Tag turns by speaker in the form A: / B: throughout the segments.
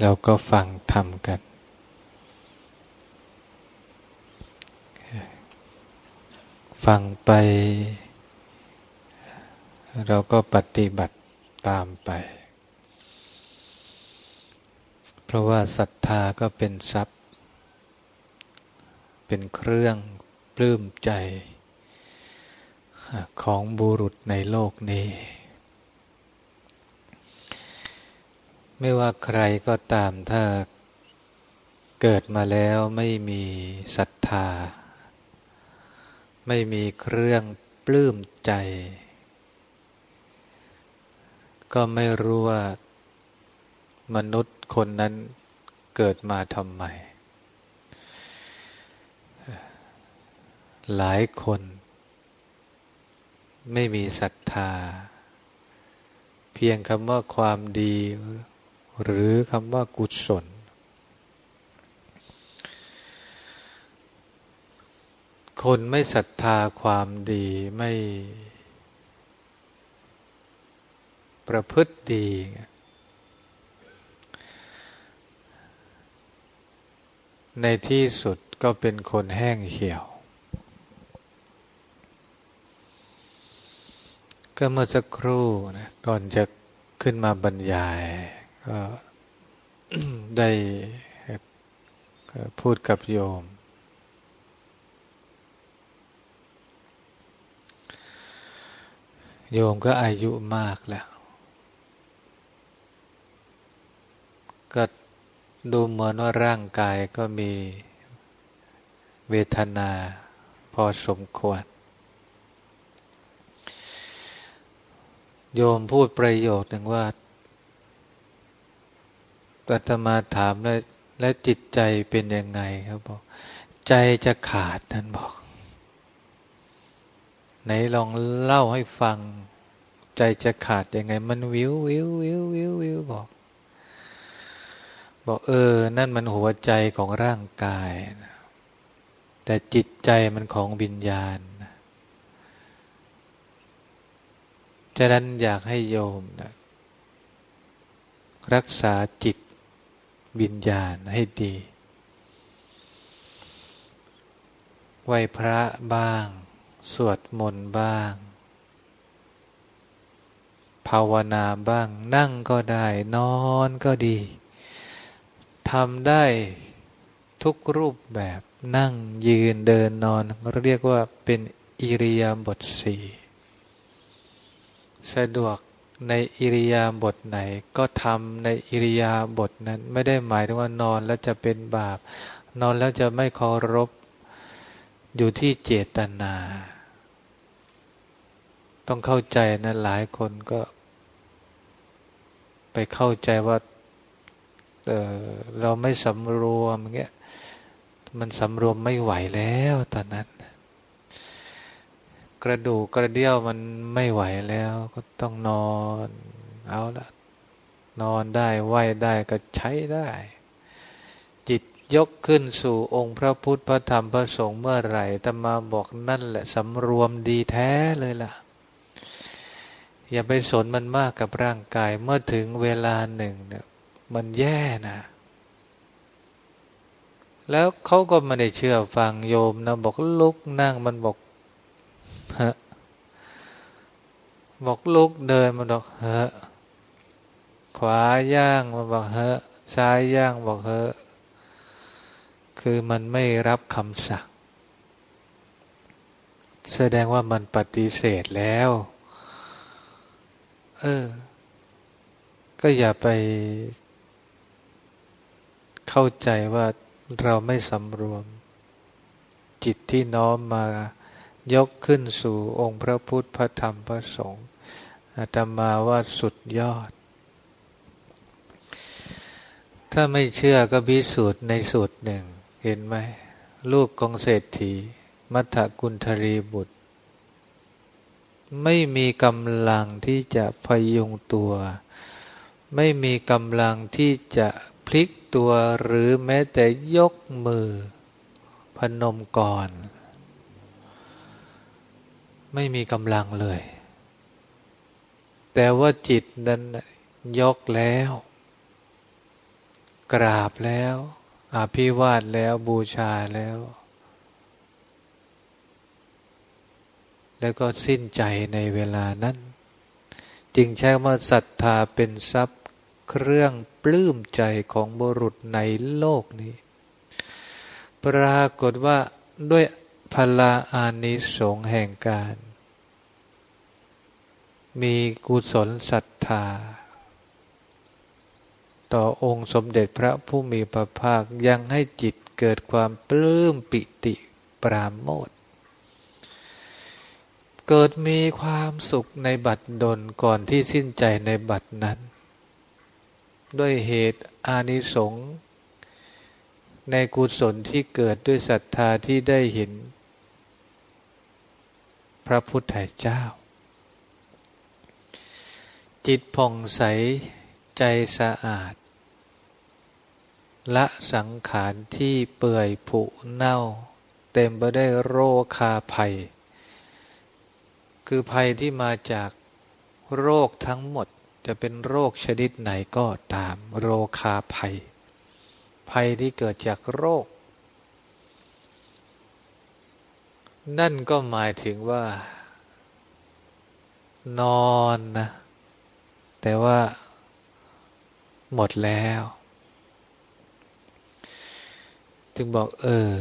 A: เราก็ฟังทำกัน ฟังไป เราก็ปฏิบัติตามไป เพราะว่าศรัทธาก็เป็นทรัพย์ เป็นเครื่องปลื้มใจของบุรุษในโลกนี้ ไม่ว่าใครก็ตามถ้าเกิดมาแล้วไม่มีศรัทธา ไม่มีเครื่องปลื้มใจ ก็ไม่รู้ว่ามนุษย์คนนั้นเกิดมาทำไม หลายคน ไม่มีศรัทธา เพียงคำว่าความดี หรือคำว่ากุศล คนไม่ศรัทธาความดีไม่ประพฤติดี ในที่สุดก็เป็นคนแห้งเหี่ยว ก็เมื่อสักครู่นะก่อนจะขึ้นมาบรรยาย ก็ได้พูดกับโยม โยมก็อายุมากแล้ว ก็ดูเหมือนว่าร่างกายก็มีเวทนาพอสมควร โยมพูดประโยคหนึ่งว่า อาตมาถามแล้วและจิตใจเป็นยังไงครับบอก ใจจะขาดท่านบอก ไหนลองเล่าให้ฟัง ใจจะขาดยังไง มันวิววิววิววิววิวบอก บอกเออ นั่นมันหัวใจของร่างกาย แต่จิตใจมันของวิญญาณนฉะนั้นอยากให้โยมนะรักษาจิต วิญญาณให้ดีไหวพระบ้าง สวดมนต์บ้าง ภาวนาบ้าง นั่งก็ได้ นอนก็ดีทำได้ทุกรูปแบบนั่งยืนเดินนอน เรียกว่าเป็นอิริยาบถสี่สะดวก ในอิริยาบถไหน ก็ทำในอิริยาบถนั้น ไม่ได้หมายถึงว่านอนแล้วจะเป็นบาป นอนแล้วจะไม่เคารพอยู่ที่เจตนา ต้องเข้าใจนะหลายคนก็ ไปเข้าใจว่าเเราไม่สำรวมเงี้ยมันสำรวมไม่ไหวแล้วตอนนั้น กระดูกกระเดี่ยวมันไม่ไหวแล้ว ก็ต้องนอน เอาละนอนได้ไหวได้ก็ใช้ได้ จิตยกขึ้นสู่องค์พระพุทธพระธรรมพระสงฆ์เมื่อไหร่ตมาบอกนั่นแหละสำรวมดีแท้เลยล่ะ อย่าไปสนมันมากกับร่างกายเมื่อถึงเวลาหนึ่งเนี่ยมันแย่นะแล้วเขาก็ไม่ได้เชื่อฟังโยมนะบอกลุกนั่งมันบอก ฮะบอกลุกเดินมันบอกเฮะขวาย่างมันบอกเฮะซ้ายย่างบอกเฮะคือมันไม่รับคำสั่ง แสดงว่ามันปฏิเสธแล้ว เออ ก็อย่าไป เข้าใจว่าเราไม่สำรวม จิตที่น้อมมา ยกขึ้นสู่องค์พระพุทธพระธรรมพระสงฆ์อาตมาว่าสุดยอด ถ้าไม่เชื่อก็พิสูจน์ในสูตรหนึ่ง เห็นไหม ลูกกองเศรษฐี มัทกุลธรีบุตร ไม่มีกำลังที่จะพยุงตัว ไม่มีกำลังที่จะพลิกตัวหรือแม้แต่ยกมือ พนมก่อน ไม่มีกำลังเลย แต่ว่าจิตนั้นยกแล้ว กราบแล้วอภิวาทแล้วบูชาแล้ว แล้วก็สิ้นใจในเวลานั้น จึงใช้ว่าศรัทธาเป็นทรัพย์เครื่องปลื้มใจของบุรุษในโลกนี้ ปรากฏว่าด้วย พลาอานิสงส์แห่งการ มีกุศลศรัทธา ต่อองค์สมเด็จพระผู้มีพระภาคยังให้จิตเกิดความปลื้มปิติปราโมทเกิดมีความสุขในบัดดลก่อนที่สิ้นใจในบัดนั้น ด้วยเหตุอานิสงส์ในกุศลที่เกิดด้วยศรัทธาที่ได้เห็น ระพุทธเจ้า จิตผ่องใสใจสะอาด ละสังขารที่เปื่อยผุเน่า เต็มไปได้วยโรคาภัย คือภัยที่มาจากโรคทั้งหมดจะเป็นโรคชนิดไหนก็ตามโรคาภัย ภัยที่เกิดจากโรค นั่นก็หมายถึงว่า นอนนะ แต่ว่า หมดแล้วถึงบอก เออ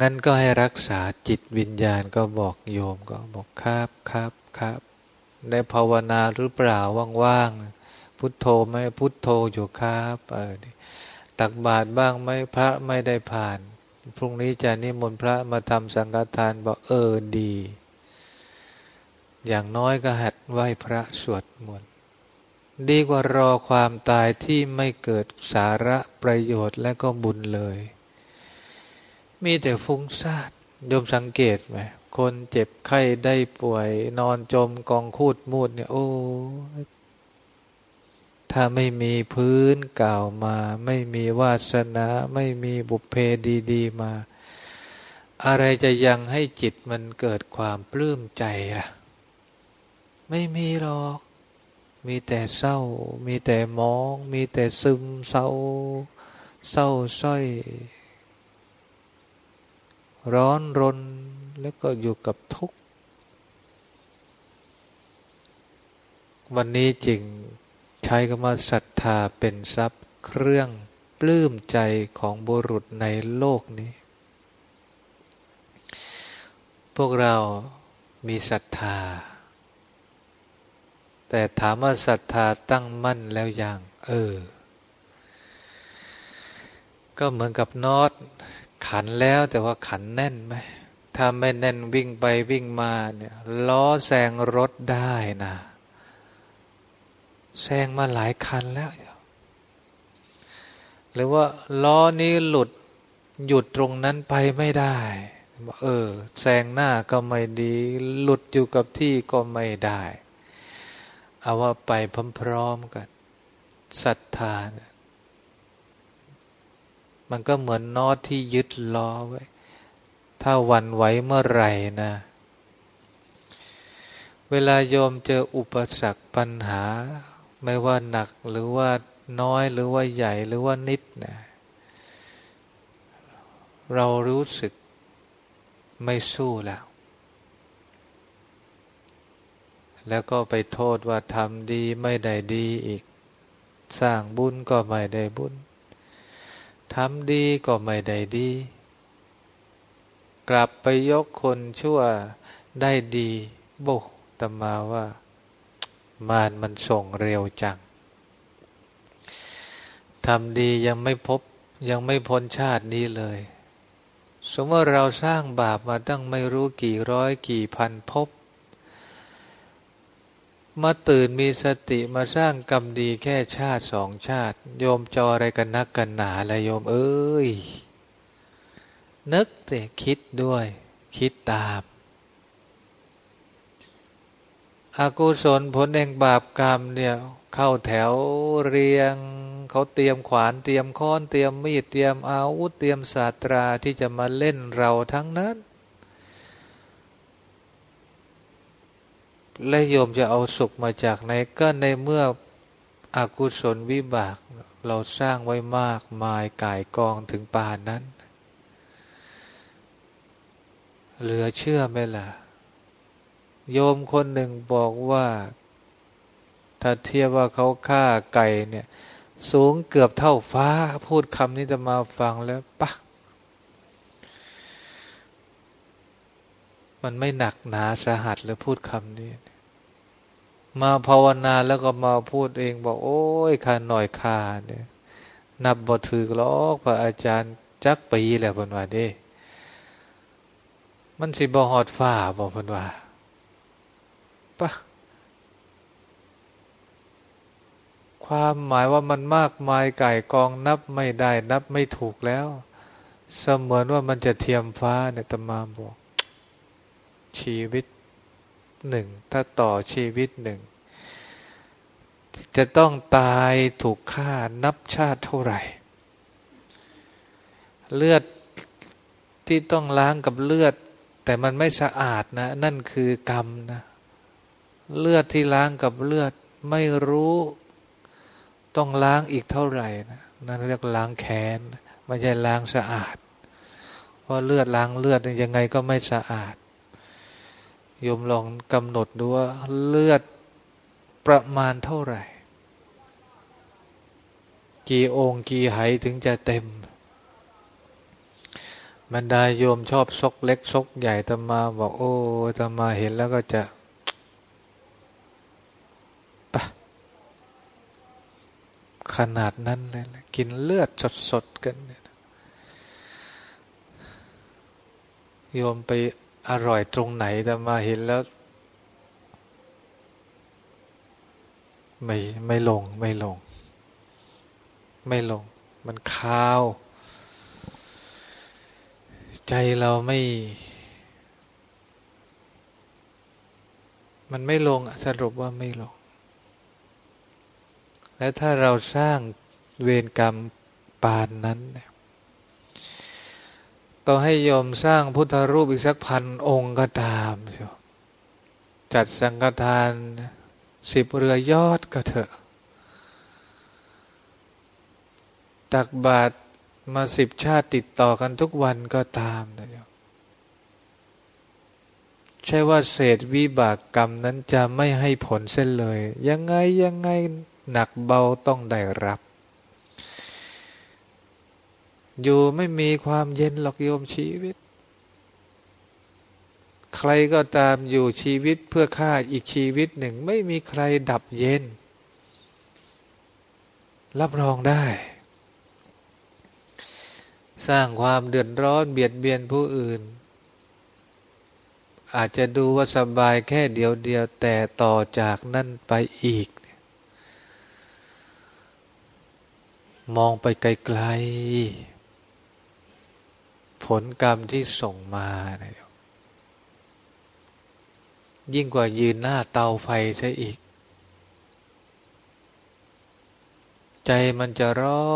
A: งั้นก็ให้รักษาจิตวิญญาณก็บอกโยมก็บอกครับครับครับได้ภาวนาหรือเปล่าว่างๆพุทโธไหมพุทโธอยู่ครับ เออตักบาตรบ้างไหมพระไม่ได้ผ่าน พรุ่งนี้จะนิมนต์พระมาทำสังฆทานบอกเออดี อย่างน้อยก็หัดไหว้พระสวดมนต์ดีกว่ารอความตายที่ไม่เกิดสาระประโยชน์และก็บุญเลย มีแต่ฟุ้งซ่านโยมสังเกตไหมคนเจ็บไข้ได้ป่วย นอนจมกองคูดมูดเนี่ย โอ้ ถ้าไม่มีพื้นเก่ามา ไม่มีวาสนา ไม่มีบุพเพดีๆมา อะไรจะยังให้จิตมันเกิดความปลื้มใจล่ะ ไม่มีหรอก มีแต่เศร้า มีแต่มอง มีแต่ซึมเศร้า เศร้าส้อย ร้อนรนแล้วก็อยู่กับทุกข์ วันนี้จริง ใช้คำว่าศรัทธาเป็นทรัพย์เครื่องปลื้มใจของบุรุษในโลกนี้ พวกเรามีศรัทธา แต่ถามว่าศรัทธาตั้งมั่นแล้วยังเออ ก็เหมือนกับน็อตขันแล้วแต่ว่าขันแน่นไหมถ้าไม่แน่นวิ่งไปวิ่งมาเนี่ยล้อแซงรถได้นะ แซงมาหลายคันแล้ว หรือว่าล้อนี้หลุดหยุดตรงนั้นไปไม่ได้ เออแซงหน้าก็ไม่ดี หลุดอยู่กับที่ก็ไม่ได้ เอาว่าไปพร้อมๆกันศรัทธามันก็เหมือนนอตที่ยึดล้อไว้ ถ้าวันไหวเมื่อไหร่นะ เวลาโยมเจออุปสรรคปัญหา ไม่ว่าหนักหรือว่าน้อยหรือว่าใหญ่หรือว่านิดนะเรารู้สึกไม่สู้แล้ว แล้วก็ไปโทษว่าทำดีไม่ได้ดีอีก สร้างบุญก็ไม่ได้บุญทำดีก็ไม่ได้ดี กลับไปยกคนชั่วได้ดี โบตมาว่า มานมันส่งเร็วจังทำดียังไม่พบยังไม่พ้นชาตินี้เลย สมมติเราสร้างบาปมาตั้งไม่รู้กี่ร้อยกี่พันพบ มาตื่นมีสติมาสร้างกรรมดีแค่ชาติสองชาติ โยมจออะไรกันนักกันหนาละโยมเอ้ย นึกแต่คิดด้วย คิดตาม อากุศลผลแห่งบาปกรรมเนี่ยเข้าแถวเรียง เขาเตรียมขวานเตรียมค้อนเตรียมมีดเตรียมอาวุธเตรียมศาสตราที่จะมาเล่นเราทั้งนั้น และโยมจะเอาสุขมาจากไหนก็ในเมื่ออากุศลวิบากเราสร้างไว้มากมายกายกองถึงป่านนั้น เหลือเชื่อไหมล่ะ โยมคนหนึ่งบอกว่า ถ้าเทียบว่าเขาฆ่าไก่เนี่ย สูงเกือบเท่าฟ้า พูดคำนี้จะมาฟังแล้วปะมันไม่หนักหนาสาหัสเลยพูดคำนี้ มาภาวนาแล้วก็มาพูดเองบอก โอ้ยขาหน่อยขาเนี่ย นับบทถือลอกพระอาจารย์จักปีแหละพนว่าด้มันสิบหอดฝ่าบอกพนว่า ปะความหมายว่ามันมากมายไก่กองนับไม่ได้ นับไม่ถูกแล้ว เสมือนว่ามันจะเทียมฟ้าเนี่ยตมาบอก ชีวิตหนึ่ง ถ้าต่อชีวิตหนึ่ง จะต้องตายถูกฆ่านับชาติเท่าไหร่ เลือดที่ต้องล้างกับเลือด แต่มันไม่สะอาดนะ นั่นคือกรรมนะ เลือดที่ล้างกับเลือดไม่รู้ ต้องล้างอีกเท่าไหร่นะนั่นเรียกล้างแค้นไม่ใช่ล้างสะอาด เพราะเลือดล้างเลือดยังไงก็ไม่สะอาดโยมลองกำหนดดูว่าเลือดประมาณเท่าไหร่ กี่องค์กี่ไหถึงจะเต็มบรรดาโยมชอบซกเล็กซกใหญ่ตมาบอกโอ้ตมาเห็นแล้วก็จะ ขนาดนั้นเลยกินเลือดสดๆกันเนี่ยโยมไปอร่อยตรงไหนแต่มาเห็นแล้ว ไม่ไม่ลงไม่ลง ไม่ลง มันคาว ใจเราไม่ มันไม่ลงสรุปว่าไม่ลง และถ้าเราสร้างเวรกรรมปานนั้นต่อให้ยอมสร้างพุทธรูปอีกสักพันองค์ก็ตามจัดสังฆทานสิบเรือยอดก็เถอะ ตักบาตรมาสิบชาติติดต่อกันทุกวันก็ตามนะโยมใช่ว่าเศษวิบากกรรมนั้นจะไม่ให้ผลเส้นเลย ยังไงยังไง หนักเบาต้องได้รับ อยู่ไม่มีความเย็นหรอกโยมชีวิต ใครก็ตามอยู่ชีวิตเพื่อฆ่าอีกชีวิตหนึ่ง ไม่มีใครดับเย็น รับรองได้ สร้างความเดือดร้อนเบียดเบียนผู้อื่นอาจจะดูว่าสบายแค่เดียวเดียวแต่ต่อจากนั้นไปอีก มองไปไกลๆ ผลกรรมที่ส่งมานะยิ่งกว่ายืนหน้าเตาไฟซะอีก ใจมันจะร้อ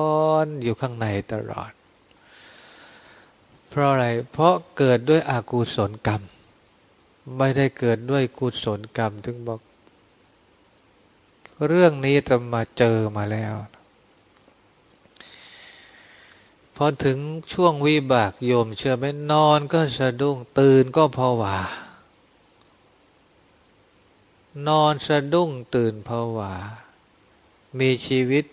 A: นอยู่ข้างในตลอด เพราะอะไร เพราะเกิดด้วยอากุศลกรรม ไม่ได้เกิดด้วยกุศลกรรม ถึงบอก เรื่องนี้จะมาเจอมาแล้ว อถึงช่วงวิบากโยมเชื่อไหมนอนก็สะดุ้งตื่นก็ผวานอนสะดุ้งตื่นผวา มีชีวิต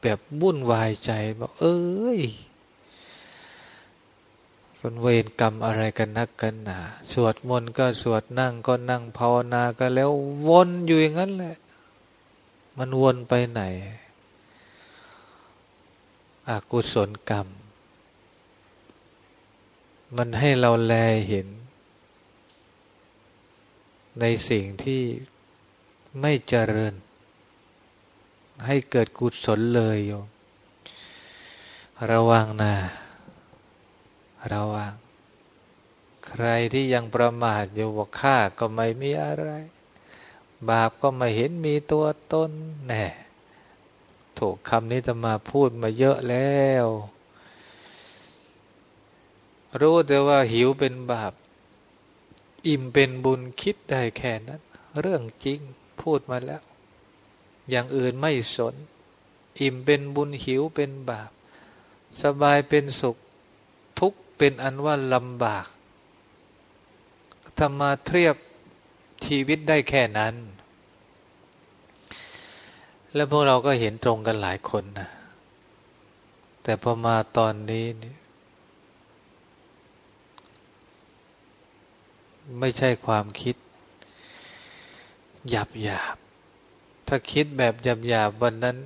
A: แบบวุ่นวายใจบอกเอ้ยคนเวรกรรมอะไรกันนักกันหนาสวดมนต์ก็สวดนั่งก็นั่งภาวนาก็แล้ววนอยู่อย่างนั้นแหละ มันวนไปไหนอากุศลกรรม มันให้เราแลเห็น ในสิ่งที่ไม่เจริญ ให้เกิดกุศลเลยโยมระวังนะระวัง ใครที่ยังประมาทอยู่ว่าข้าก็ไม่มีอะไร บาปก็ไม่เห็นมีตัวตนแน่ถูกคำนี้จะมาพูดมาเยอะแล้ว รู้แต่ว่าหิวเป็นบาป อิ่มเป็นบุญคิดได้แค่นั้น เรื่องจริงพูดมาแล้ว อย่างอื่นไม่สน อิ่มเป็นบุญหิวเป็นบาป สบายเป็นสุข ทุกเป็นอันว่าลำบากทำมาเทียบชีวิตได้แค่นั้น แล้วพวกเราก็เห็นตรงกันหลายคนนะแต่พอมาตอนนี้นี่ ไม่ใช่ความคิด หยาบหยาบถ้าคิดแบบหยาบหยาบวันนั้น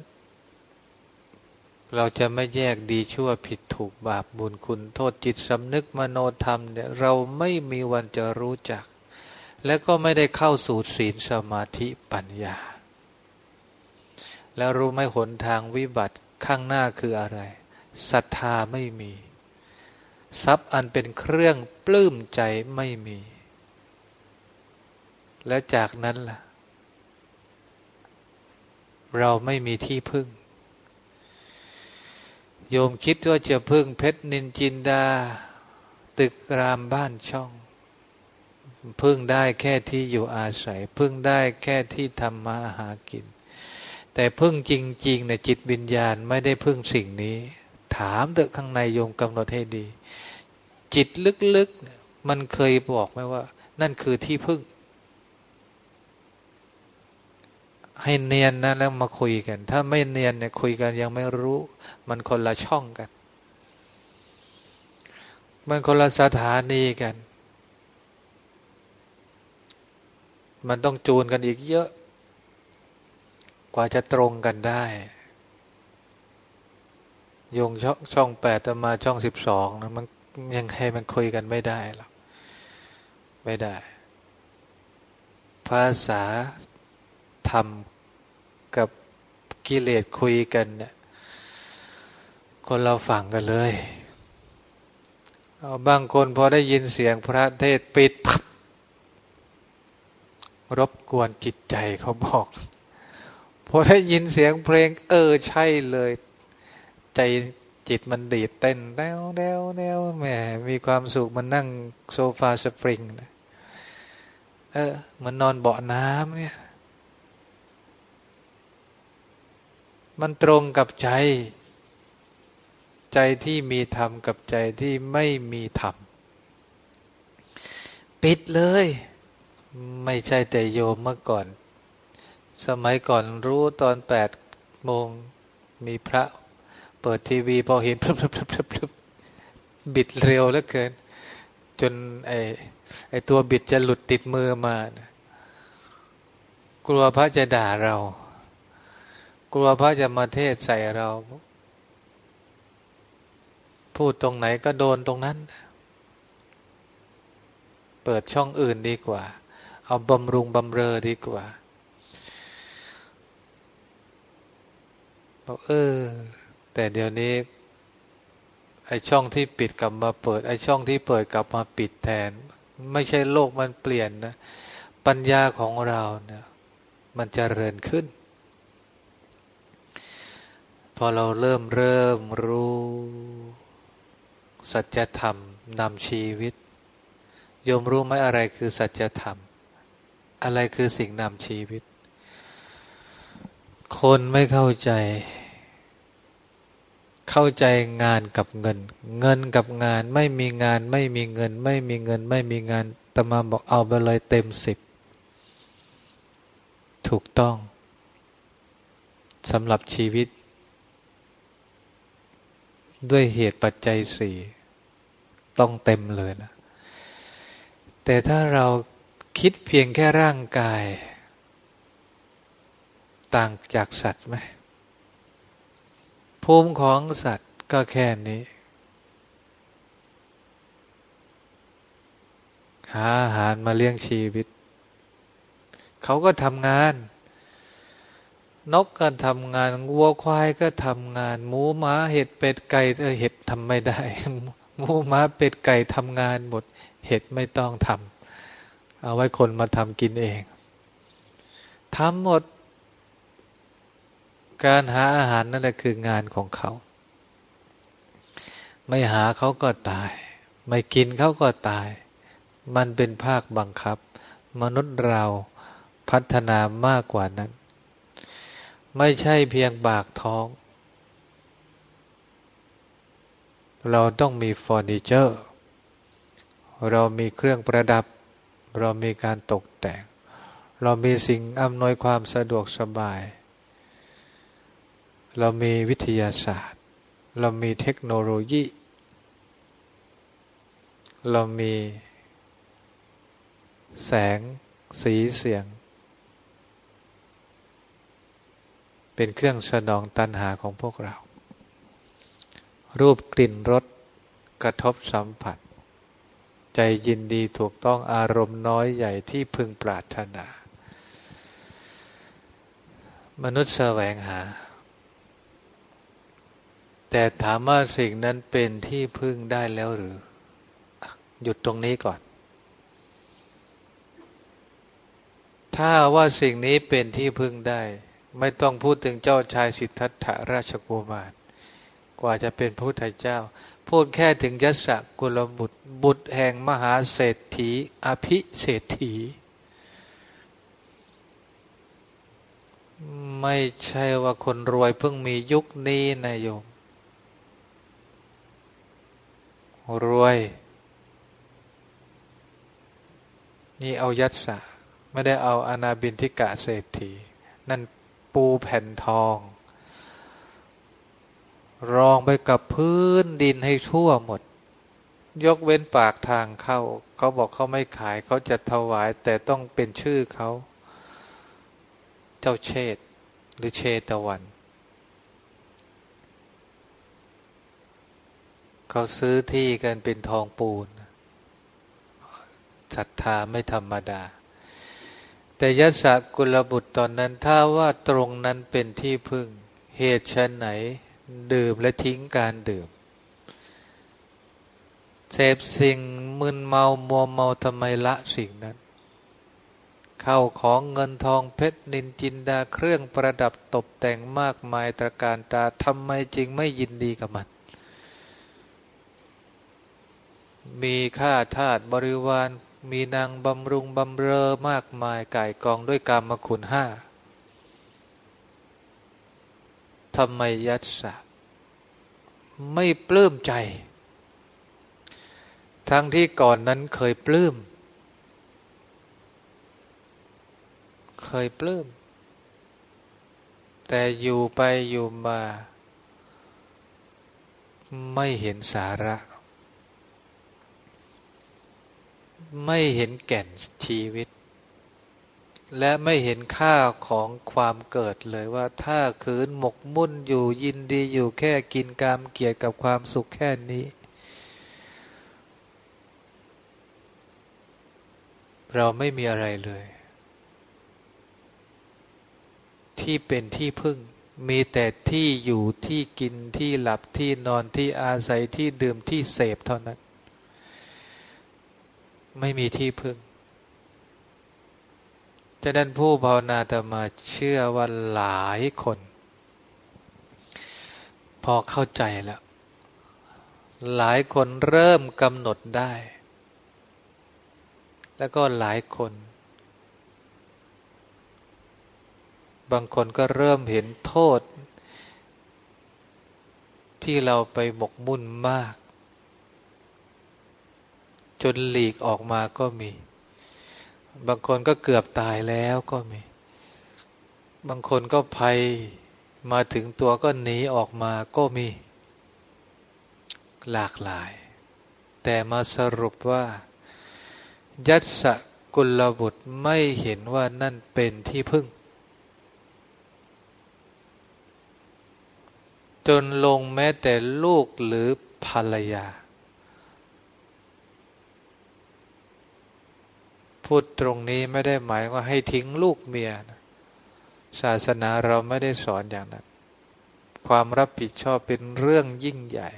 A: เราจะไม่แยกดีชั่วผิดถูกบาปบุญคุณโทษจิตสำนึกมโนธรรมเนี่ยเราไม่มีวันจะรู้จัก และก็ไม่ได้เข้าสู่ศีลสมาธิปัญญา แล้วรู้ไหมหนทางวิบัติข้างหน้าคืออะไรศรัทธาไม่มี ทรัพย์อันเป็นเครื่องปลื้มใจไม่มี และจากนั้นล่ะ เราไม่มีที่พึ่ง โยมคิดว่าจะพึ่งเพชรนินจินดา ตึกรามบ้านช่อง พึ่งได้แค่ที่อยู่อาศัย พึ่งได้แค่ที่ทำมาหากิน แต่พึ่งจริงๆในจิตวิญญาณไม่ได้พึ่งสิ่งนี้ ถามเถอะข้างในโยมกำหนดให้ดี จิตลึกๆมันเคยบอกไหมว่า นั่นคือที่พึ่ง ให้เนียนนะแล้วมาคุยกัน ถ้าไม่เนียนเนี่ยคุยกันยังไม่รู้ มันคนละช่องกัน มันคนละสถานีกัน มันต้องจูนกันอีกเยอะ กว่าจะตรงกันได้ยงช่องช่องแปดมาช่องสิบสองนะมันยังให้มันคุยกันไม่ได้หรอกไม่ได้ ภาษา ธรรมกับกิเลสคุยกันเนี่ยคนเราฟังกันเลยเอาบางคนพอได้ยินเสียงพระเทศปิดพับรบกวนจิตใจเขาบอก พอได้ยินเสียงเพลง เออใช่เลย ใจจิตมันดีดเต้นแนวแนวแนวแหมมีความสุขมันนั่งโซฟาสปริงนะเออมันนอนเบาะน้ำเนี่ย มันตรงกับใจ ใจที่มีธรรมกับใจที่ไม่มีธรรม ปิดเลย ไม่ใช่แต่โยมเมื่อก่อน สมัยก่อนรู้ตอนแปดโมงมีพระ เปิดทีวีพอเห็นพรึบพรึบพรึบพรึบพรึบบิดเร็วเหลือเกิน จนไอไอตัวบิดจะหลุดติดมือมา กลัวพระจะด่าเรา กลัวพระจะมาเทศใส่เรา พูดตรงไหนก็โดนตรงนั้น เปิดช่องอื่นดีกว่า เอาบำรุงบำเรอดีกว่าบอกเออ แต่เดี๋ยวนี้ ไอช่องที่ปิดกลับมาเปิด ไอช่องที่เปิดกลับมาปิดแทน ไม่ใช่โลกมันเปลี่ยนนะ ปัญญาของเราเนี่ย มันจเจริญขึ้น พอเราเริ่มเริ่มรู้ สัจธรรมนำชีวิตโยมรู้ไหมอะไรคือสัจธรรม อะไรคือสิ่งนำชีวิต คนไม่เข้าใจ เข้าใจงานกับเงิน เงินกับงานไม่มีงานไม่มีเงิน ไม่มีเงิน ไม่มีงานตมาบอกเอาไปเลยเต็มสิบถูกต้องสำหรับชีวิต ด้วยเหตุปัจจัยสี่ต้องเต็มเลยนะแต่ถ้าเราคิดเพียงแค่ร่างกาย ต่างจากสัตว์ไหมภูมิของสัตว์ก็แค่นี้ หาอาหารมาเลี้ยงชีวิต เขาก็ทำงาน นกก็ทำงานวัวควายก็ทำงาน หมูหมาเห็ดเป็ดไก่เออเห็ดทำไม่ได้หมูหมาเป็ดไก่ทำงานหมด เห็ดไม่ต้องทำเอาไว้คนมาทำกินเองทำหมด การหาอาหารนั่นแหละคืองานของเขา ไม่หาเขาก็ตาย ไม่กินเขาก็ตาย มันเป็นภาคบังคับ มนุษย์เราพัฒนามากกว่านั้น ไม่ใช่เพียงบากท้อง เราต้องมีเฟอร์นิเจอร์ เรามีเครื่องประดับ เรามีการตกแต่ง เรามีสิ่งอำนวยความสะดวกสบาย เรามีวิทยาศาสตร์ เรามีเทคโนโลยี เรามีแสงสีเสียง เป็นเครื่องสนองตันหาของพวกเรา รูปกลิ่นรสกระทบสัมผัส ใจยินดีถูกต้องอารมณ์น้อยใหญ่ที่พึงปรารถนา มนุษย์แสวงหา แต่ถามว่าสิ่งนั้นเป็นที่พึ่งได้แล้วหรือ หยุดตรงนี้ก่อนถ้าว่าสิ่งนี้เป็นที่พึ่งได้ ไม่ต้องพูดถึงเจ้าชายสิทธัตถราชกุมาร กว่าจะเป็นพระพุทธเจ้า พูดแค่ถึงยศกุลบุตร บุตรแห่งมหาเศรษฐี อภิเศรษฐี ไม่ใช่ว่าคนรวยเพิ่งมียุคนี้นะโยม รวย นี่เอายัดสะไม่ได้เอาอนาบินทิกะเศรษฐี นั่น ปูแผ่นทอง รองไปกับพื้นดินให้ทั่วหมด ยกเว้นปากทางเข้า เขาบอกเขาไม่ขายเขาจะถวายแต่ต้องเป็นชื่อเขา เจ้าเชษหรือเชตวัน เขาซื้อที่กันเป็นทองปูนศรัทธาไม่ธรรมดา แต่ยศกุลบุตรตอนนั้นถ้าว่าตรงนั้นเป็นที่พึ่ง เหตุชนไหน ดื่มและทิ้งการดื่มเสพสิ่งมึนเมามัวเมาทำไมละสิ่งนั้น เข้าของเงินทองเพชรนินจินดาเครื่องประดับตกแต่งมากมายตระการตาทำไมจริงไม่ยินดีกับมัน มีข้าทาสบริวาร มีนางบำรุงบำเรอมากมายก่ายกองด้วยกรรมคุณห้าทำไมยัตสะไม่ปลื้มใจ ทั้งที่ก่อนนั้นเคยปลื้ม เคยปลื้ม แต่อยู่ไปอยู่มา ไม่เห็นสาระ ไม่เห็นแก่นชีวิต และไม่เห็นค่าของความเกิดเลยว่าถ้าคืนหมกมุ่นอยู่ยินดีอยู่แค่กินกามเกียรติกับความสุขแค่นี้ เราไม่มีอะไรเลย ที่เป็นที่พึ่งมีแต่ที่อยู่ที่กินที่หลับที่นอนที่อาศัยที่ดื่มที่เสพเท่านั้น ไม่มีที่พึ่งจะนั้นผู้ภาวนาแต่มาเชื่อว่าหลายคน พอเข้าใจแล้ว หลายคนเริ่มกำหนดได้ แล้วก็หลายคน บางคนก็เริ่มเห็นโทษ ที่เราไปหมกมุ่นมาก จนหลีกออกมาก็มี บางคนก็เกือบตายแล้วก็มี บางคนก็ภัยมาถึงตัวก็หนีออกมาก็มี หลากหลาย แต่มาสรุปว่า ยัตสกุลบุตรไม่เห็นว่านั่นเป็นที่พึ่ง จนลงแม้แต่ลูกหรือภรรยา พูดตรงนี้ไม่ได้หมายว่าให้ทิ้งลูกเมียนะศาสนาเราไม่ได้สอนอย่างนั้น ความรับผิดชอบเป็นเรื่องยิ่งใหญ่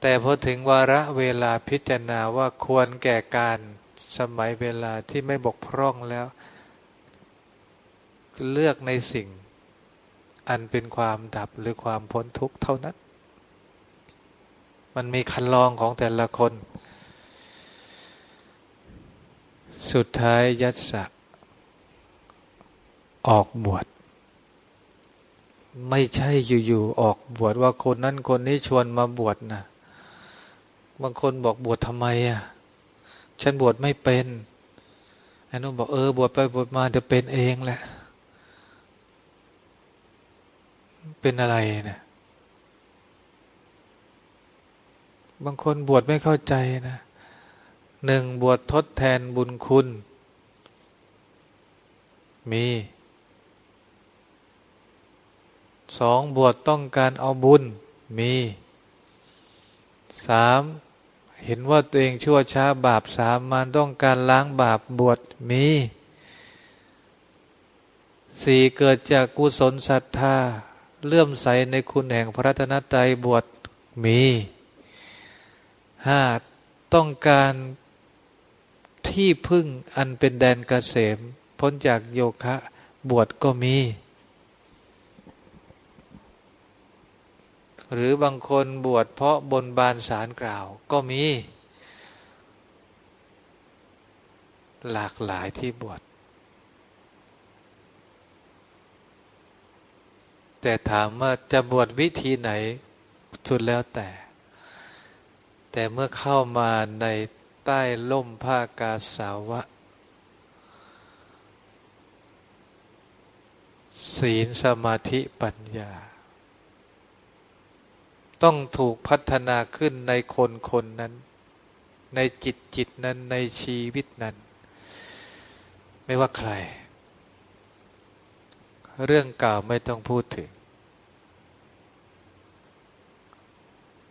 A: แต่พอถึงวาระเวลาพิจารณาว่าควรแก่การสมัยเวลาที่ไม่บกพร่องแล้ว เลือกในสิ่ง อันเป็นความดับหรือความพ้นทุกข์เท่านั้น มันมีคันลองของแต่ละคน สุดท้ายยัตสะออกบวชไม่ใช่อยู่ๆออกบวชว่าคนนั้นคนนี้ชวนมาบวชนะบางคนบอกบวชทำไมอะ ฉันบวชไม่เป็นไอ้นุ่มบอกเออบวชไปบวชมาเดี๋ยวเป็นเองแหละ เป็นอะไรเนะี่ยบางคนบวชไม่เข้าใจนะ หนึ่งบวชทดแทนบุญคุณ มีสองบวชต้องการเอาบุญมีสามเห็นว่าตัวเองชั่วช้าบาปสามมันต้องการล้างบาปบวชมีสี่เกิดจากกุศลศรัทธา เลื่อมใสในคุณแห่งพระรัตนตรัยบวชมีห้าต้องการ ที่พึ่งอันเป็นแดนกเกษม พ้นจากโยคะบวชก็มี หรือบางคนบวชเพราะบนบานสารกล่าวก็มี หลากหลายที่บวชแต่ถามว่าจะบวชวิธีไหนสุดแล้วแต่ แต่เมื่อเข้ามาใน ใต้ล่มผ้ากาสาวะ ศีลสมาธิปัญญา ต้องถูกพัฒนาขึ้นในคนคนนั้น ในจิตจิตนั้นในชีวิตนั้น ไม่ว่าใคร เรื่องเก่าไม่ต้องพูดถึง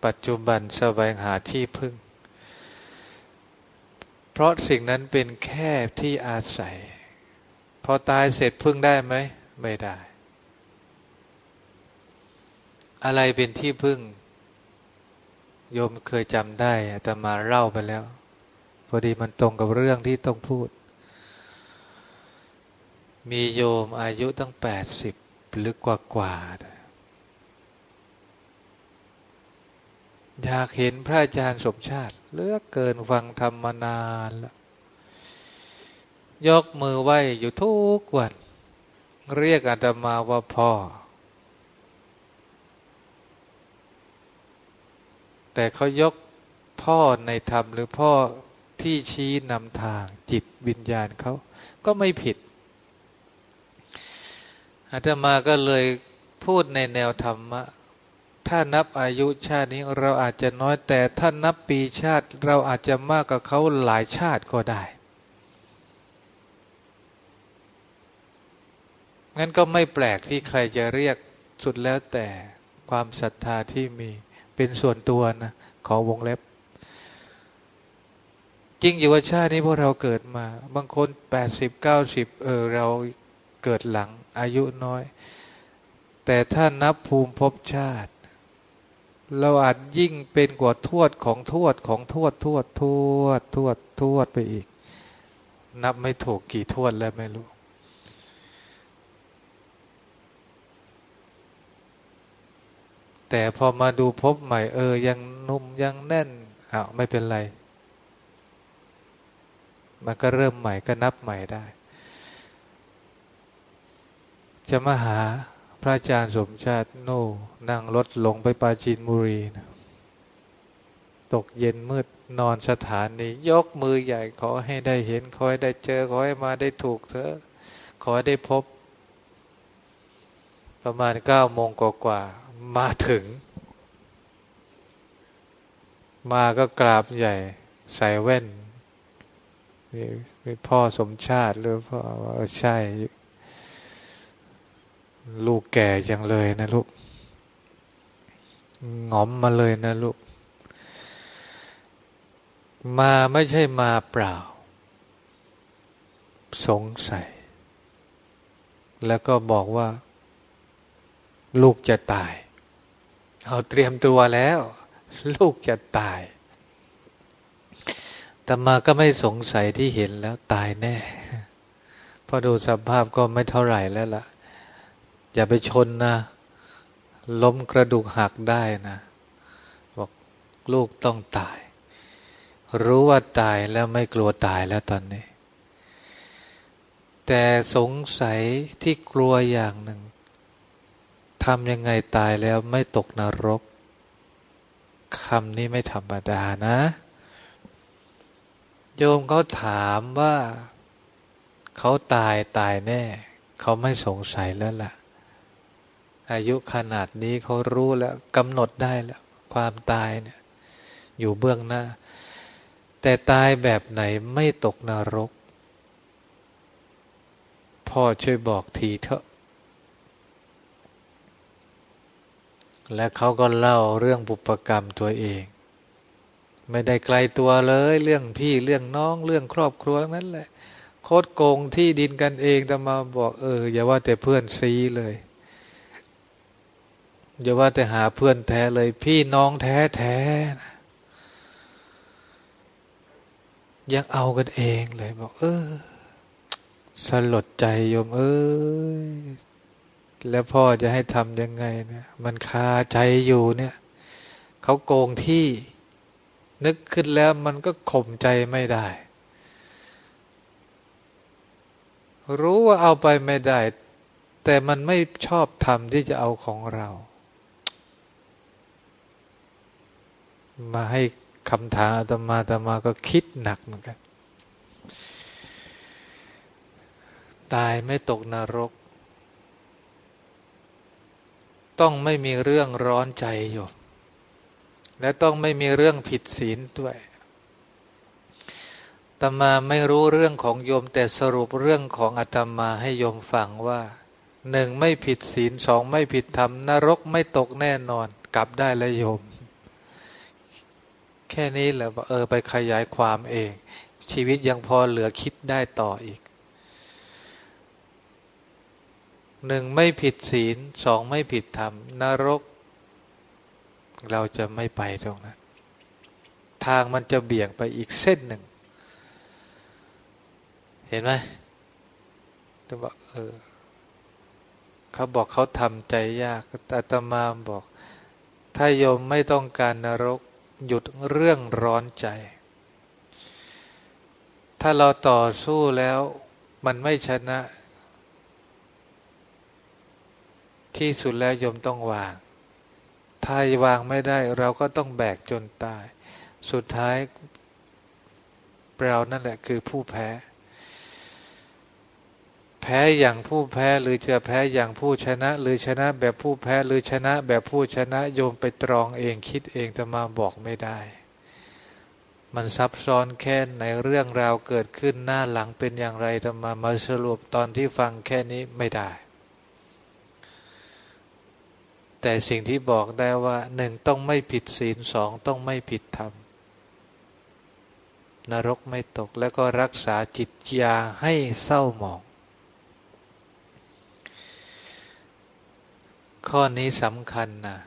A: ปัจจุบันแสวงหาที่พึ่ง เพราะสิ่งนั้นเป็นแค่ที่อาศัย พอตายเสร็จพึ่งได้ไหม ไม่ได้ อะไรเป็นที่พึ่ง โยมเคยจำได้แต่มาเล่าไปแล้ว พอดีมันตรงกับเรื่องที่ต้องพูด มีโยมอายุตั้งแปดสิบหรือกว่ากว่าอยากเห็นพระอาจารย์สมชาติเลือกเกินฟังธรรมนานแล้วยกมือไหวอยู่ทุกวัน เรียกอาตมาว่าพ่อ แต่เขายกพ่อในธรรมหรือพ่อที่ชี้นำทางจิตวิญญาณเขาก็ไม่ผิดอาตมาก็เลยพูดในแนวธรรมะ ถ้านับอายุชาตินี้เราอาจจะน้อยแต่ถ้านับปีชาติเราอาจจะมากกว่าเขาหลายชาติก็ได้งั้นก็ไม่แปลกที่ใครจะเรียกสุดแล้วแต่ความศรัทธาที่มีเป็นส่วนตัวนะขอวงเล็บ จริงอยู่ว่าชาตินี้พวกเราเกิดมา บางคนแปดสิบเก้าสิบเออเราเกิดหลังอายุน้อย แต่ถ้านับภูมิภพชาติ เราอาจยิ่งเป็นกว่าทวดของทวดของทวดทวดทวดทวดทวดไปอีก นับไม่ถูกกี่ทวดแล้วไม่รู้ แต่พอมาดูพบใหม่เออ ยังนุ่มยังแน่นอ้าวไม่เป็นไร มันก็เริ่มใหม่ก็นับใหม่ได้ จะมาหา พระอาจารย์สมชาติโน่นั่งรถลงไปปาจีนบุรีนะตกเย็นมืดนอนสถานียกมือใหญ่ขอให้ได้เห็น ขอให้ได้เจอ ขอให้มาได้ถูกเถอะ ขอให้ได้พบ ประมาณเก้าโมงกว่าๆมาถึง มาก็กราบใหญ่ ใส่แว่นนี่พ่อสมชาติหรือพ่อใช่ ลูกแก่จังเลยนะลูกงอมมาเลยนะลูก มาไม่ใช่มาเปล่า สงสัย แล้วก็บอกว่า ลูกจะตาย เอาเตรียมตัวแล้ว ลูกจะตายแต่มาก็ไม่สงสัยที่เห็นแล้วตายแน่ พอดูสภาพก็ไม่เท่าไหร่แล้วล่ะ อย่าไปชนนะ ล้มกระดูกหักได้นะบอกลูกต้องตาย รู้ว่าตายแล้วไม่กลัวตายแล้วตอนนี้ แต่สงสัยที่กลัวอย่างหนึ่งทำยังไงตายแล้วไม่ตกนรกคำนี้ไม่ธรรมดานะ โยมเขาถามว่า เขาตายตายแน่ เขาไม่สงสัยแล้วล่ะ อายุขนาดนี้เขารู้แล้วกำหนดได้แล้ว ความตายเนี่ยอยู่เบื้องหน้า แต่ตายแบบไหนไม่ตกนรก พ่อช่วยบอกทีเถอะ และเขาก็เล่าเรื่องบุปกรรมตัวเอง ไม่ได้ไกลตัวเลย เรื่องพี่เรื่องน้องเรื่องครอบครัวนั้นแหละ โคตรโกงที่ดินกันเองแต่มาบอกเอออย่าว่าแต่เพื่อนซีเลย อย่าว่าแต่หาเพื่อนแท้เลย พี่น้องแท้แท้นะยังเอากันเองเลย บอก เออ สลดใจโยม เอ้ยแล้วพ่อจะให้ทำยังไงเนี่ย มันคาใจอยู่เนี่ยเขาโกงที่นึกขึ้นแล้วมันก็ข่มใจไม่ได้ รู้ว่าเอาไปไม่ได้ แต่มันไม่ชอบทำที่จะเอาของเรา มาให้คำถามอาตมาอาตมาก็คิดหนักเหมือนกัน ตายไม่ตกนรก ต้องไม่มีเรื่องร้อนใจอยู่ และต้องไม่มีเรื่องผิดศีลด้วยตมาไม่รู้เรื่องของโยมแต่สรุปเรื่องของอาตมาให้โยมฟังว่าหนึ่งไม่ผิดศีลสองไม่ผิดธรรมนรกไม่ตกแน่นอน กลับได้แล้วโยม แค่นี้แหละเออไปขยายความเอง ชีวิตยังพอเหลือคิดได้ต่ออีกหนึ่งไม่ผิดศีลสองไม่ผิดธรรม นรก เราจะไม่ไปตรงนั้น ทางมันจะเบี่ยงไปอีกเส้นหนึ่ง เห็นไหมจะบอกเออเขาบอกเขาทำใจยากอาตมาบอก ถ้าโยมไม่ต้องการนรก หยุดเรื่องร้อนใจ ถ้าเราต่อสู้แล้วมันไม่ชนะ ที่สุดแล้วยมต้องวาง ถ้าวางไม่ได้เราก็ต้องแบกจนตาย สุดท้ายเรานั่นแหละคือผู้แพ้ พ้อย่างผู้แพ้หรือจะแพ้อย่างผู้ชนะ หรือชนะแบบผู้แพ้หรือชนะแบบผู้ชนะโยมไปตรองเองคิดเองจะมาบอกไม่ได้ มันซับซ้อนแค่ในเรื่องราวเกิดขึ้นหน้าหลังเป็นอย่างไรจะมามาสรุปตอนที่ฟังแค่นี้ไม่ได้ แต่สิ่งที่บอกได้ว่าหนึ่งต้องไม่ผิดศีลสองต้องไม่ผิดธรรมนรกไม่ตกแล้วก็รักษาจิตยาให้เศร้าหมอง ข้อนี้สำคัญนะ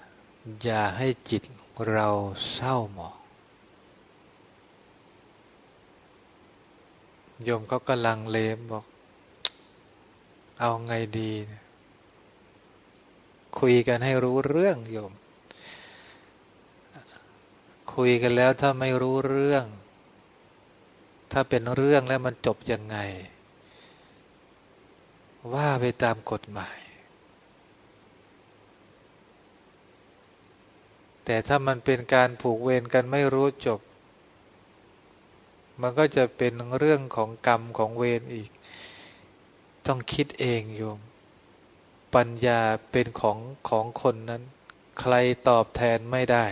A: อย่าให้จิตเราเศร้าหมองโยมก็กำลังเลมบอก เอาไงดี คุยกันให้รู้เรื่องโยม คุยกันแล้วถ้าไม่รู้เรื่อง ถ้าเป็นเรื่องแล้วมันจบยังไง ว่าไปตามกฎหมาย แต่ถ้ามันเป็นการผูกเวรกันไม่รู้จบ มันก็จะเป็นเรื่องของกรรมของเวรอีก ต้องคิดเองโยม ปัญญาเป็นของของคนนั้น ใครตอบแทนไม่ได้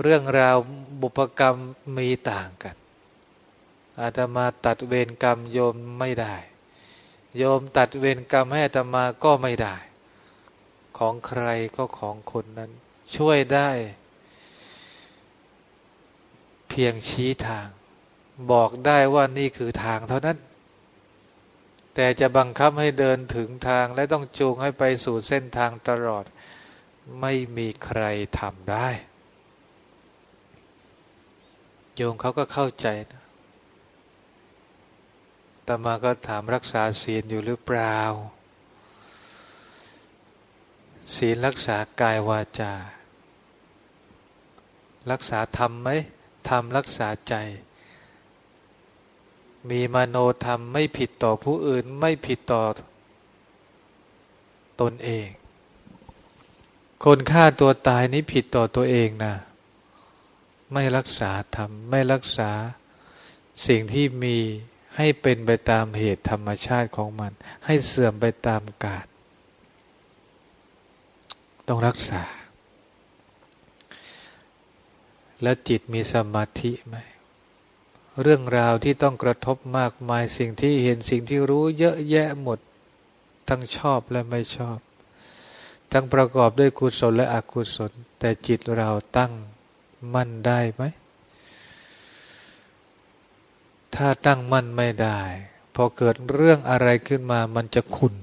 A: เรื่องราวบุพกรรมมีต่างกัน อาตมาตัดเวรกรรมโยมไม่ได้ โยมตัดเวรกรรมให้อาตมาก็ไม่ได้ ของใครก็ของคนนั้น ช่วยได้ เพียงชี้ทาง บอกได้ว่านี่คือทางเท่านั้น แต่จะบังคับให้เดินถึงทางและต้องจูงให้ไปสู่เส้นทางตลอด ไม่มีใครทำได้ โยงเขาก็เข้าใจนะแต่มาก็ถามรักษาศีลอยู่หรือเปล่า ศีลรักษากายวาจา รักษาธรรมไหมธรรมรักษาใจ มีมโนธรรมไม่ผิดต่อผู้อื่นไม่ผิดต่อตนเอง คนฆ่าตัวตายนี้ผิดต่อตัวเองนะ ไม่รักษาธรรม ไม่รักษาสิ่งที่มีให้เป็นไปตามเหตุธรรมชาติของมัน ให้เสื่อมไปตามกาล ต้องรักษา และจิตมีสมาธิไหมเรื่องราวที่ต้องกระทบมากมายสิ่งที่เห็นสิ่งที่รู้เยอะแยะหมด ทั้งชอบและไม่ชอบ ทั้งประกอบด้วยกุศลและอกุศล แต่จิตเราตั้งมั่นได้ไหม ถ้าตั้งมั่นไม่ได้ พอเกิดเรื่องอะไรขึ้นมามันจะขุน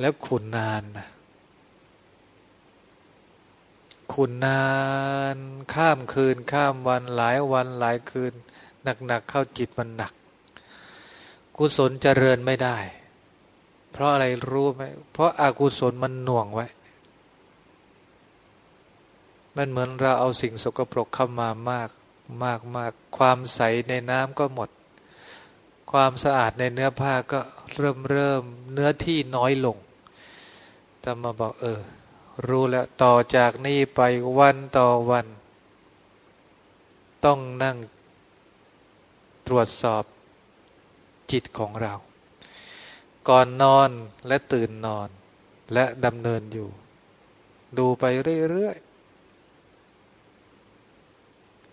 A: แล้วขุนนานนะขุนนานข้ามคืนข้ามวันหลายวันหลายคืน หนักๆเข้าจิตมันหนัก กุศลเจริญไม่ได้ เพราะอะไรรู้ไหมเพราะอากุศลมันหน่วงไว้ มันเหมือนเราเอาสิ่งสกปรกเข้ามามากมากมากความใสในน้ำก็หมด ความสะอาดในเนื้อผ้าก็เริ่มเริ่มเนื้อที่น้อยลง ต่มาบอกเออ รู้แล้วต่อจากนี้ไปวันต่อวัน ต้องนั่งตรวจสอบจิตของเรา ก่อนนอนและตื่นนอน และดำเนินอยู่ ดูไปเรื่อยๆ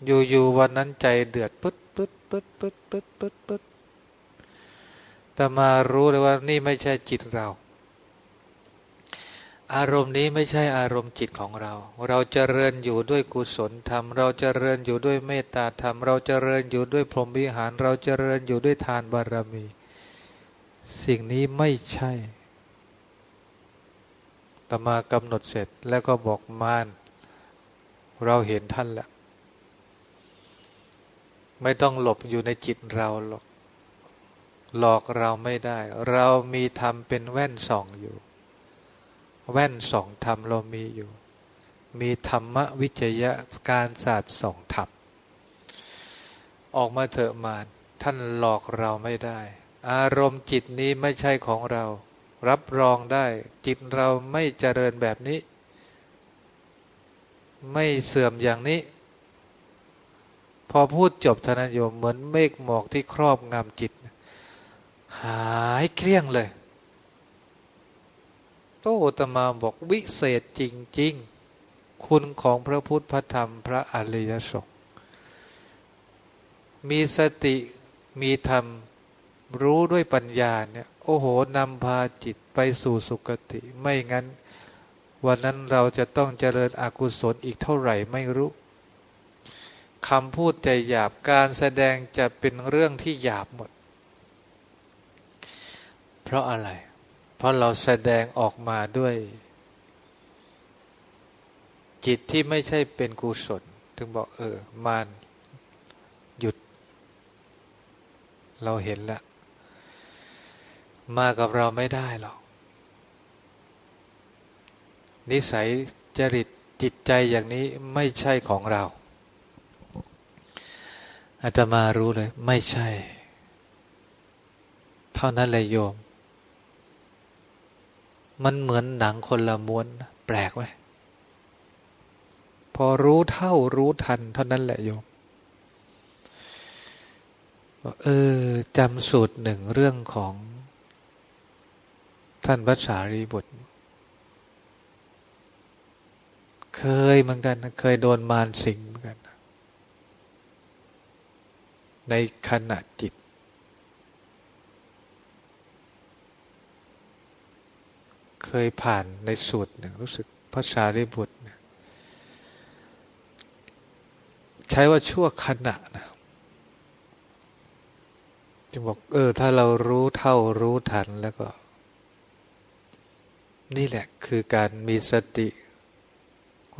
A: อยู่ๆวันนั้นใจเดือดปึ๊ดปึ๊ดปึ๊ดปึ๊ดปึ๊ดปึ๊ดปึ๊ดแต่มารู้เลยว่านี่ไม่ใช่จิตเรา อารมณ์นี้ไม่ใช่อารมณ์จิตของเรา เราจเจริญอยู่ด้วยกุศลธรรม เราจเจริญอยู่ด้วยเมตตาธรรม เราจเจริญอยู่ด้วยพรหมวิหาร เราจเจริญอยู่ด้วยทานบารมี สิ่งนี้ไม่ใช่ตมากำหนดเสร็จแล้วก็บอกมานเราเห็นท่านแล้วไม่ต้องหลบอยู่ในจิตเราหรอก หลอกเราไม่ได้ เรามีธรรมเป็นแว่นส่องอยู่ แว่นสองธรรมเรามีอยู่ มีธรรมวิจยะการศาสตร์สองธรรมออกมาเถอะมาท่านหลอกเราไม่ได้ อารมณ์จิตนี้ไม่ใช่ของเรา รับรองได้ จิตเราไม่เจริญแบบนี้ ไม่เสื่อมอย่างนี้ พอพูดจบธนโยมเหมือนเมฆหมอกที่ครอบงำจิต หายเครียงเลย โตตมาบอกวิเศษจริง ๆ คุณของพระพุทธพระธรรมพระอริยสงฆ์มีสติมีธรรมรู้ด้วยปัญญาเนี่ยโอ้โหนำพาจิตไปสู่สุคติ ไม่งั้น วันนั้นเราจะต้องเจริญอกุศลอีกเท่าไหร่ไม่รู้คำพูดใจหยาบการแสดงจะเป็นเรื่องที่หยาบหมด เพราะอะไร เพราะเราแสดงออกมาด้วย จิตที่ไม่ใช่เป็นกุศล ถึงบอกเออมานหยุด เราเห็นแล้วมากับเราไม่ได้หรอก นิสัยจริตจิตใจอย่างนี้ไม่ใช่ของเราอาตมารู้เลย ไม่ใช่ เท่านั้นเลยโยม มันเหมือนหนังคนละม้วนแปลกไหมพอรู้เท่ารู้ทัน เท่านั้นแหละโยมเออจำสูตรหนึ่งเรื่องของ ท่านพระสารีบุตร เคยเหมือนกัน เคยโดนมารสิงเหมือนกัน ในขณะจิต เคยผ่านในสูตรหนึ่งรู้สึกพระสารีบุตรใช้ว่าชั่วขณะนะจึงบอกเออ ถ้าเรารู้เท่ารู้ทันแล้วก็ นี่แหละคือการมีสติ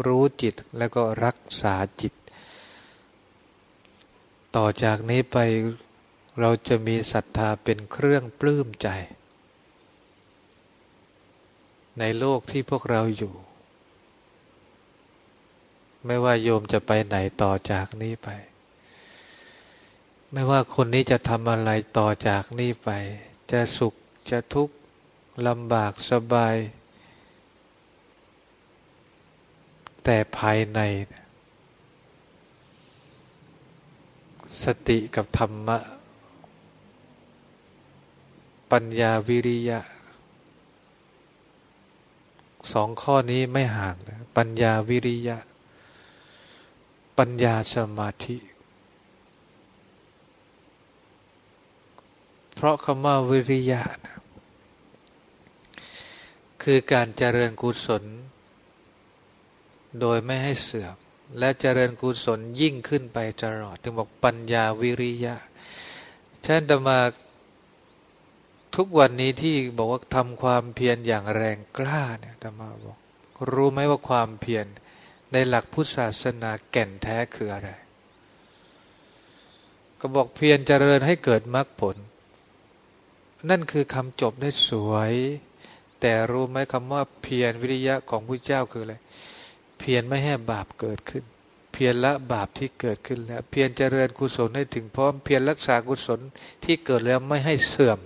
A: รู้จิตแล้วก็รักษาจิต ต่อจากนี้ไปเราจะมีศรัทธาเป็นเครื่องปลื้มใจ ในโลกที่พวกเราอยู่ ไม่ว่าโยมจะไปไหนต่อจากนี้ไป ไม่ว่าคนนี้จะทำอะไรต่อจากนี้ไป จะสุขจะทุกข์ลำบากสบาย แต่ภายใน สติกับธรรมะ ปัญญาวิริยะ สองข้อนี้ไม่ห่างนะปัญญาวิริยะ ปัญญาสมาธิ เพราะคำว่าวิริยะนะคือการเจริญกุศล โดยไม่ให้เสื่อม และเจริญกุศลยิ่งขึ้นไปตลอด ถึงบอกปัญญาวิริยะฉันจะมา ทุกวันนี้ที่บอกว่าทำความเพียรอย่างแรงกล้าเนี่ยธรรมาบอกรู้ไหมว่าความเพียรในหลักพุทธศาสนาแก่นแท้คืออะไร ก็บอกเพียรเจริญให้เกิดมรรคผล นั่นคือคำจบได้สวย แต่รู้ไหมคำว่าเพียรวิริยะของพระเจ้าคืออะไร เพียรไม่ให้บาปเกิดขึ้น เพียรละบาปที่เกิดขึ้นแล้ว เพียรเจริญกุศลให้ถึงพร้อม เพียรรักษากุศลที่เกิดแล้วไม่ให้เสื่อม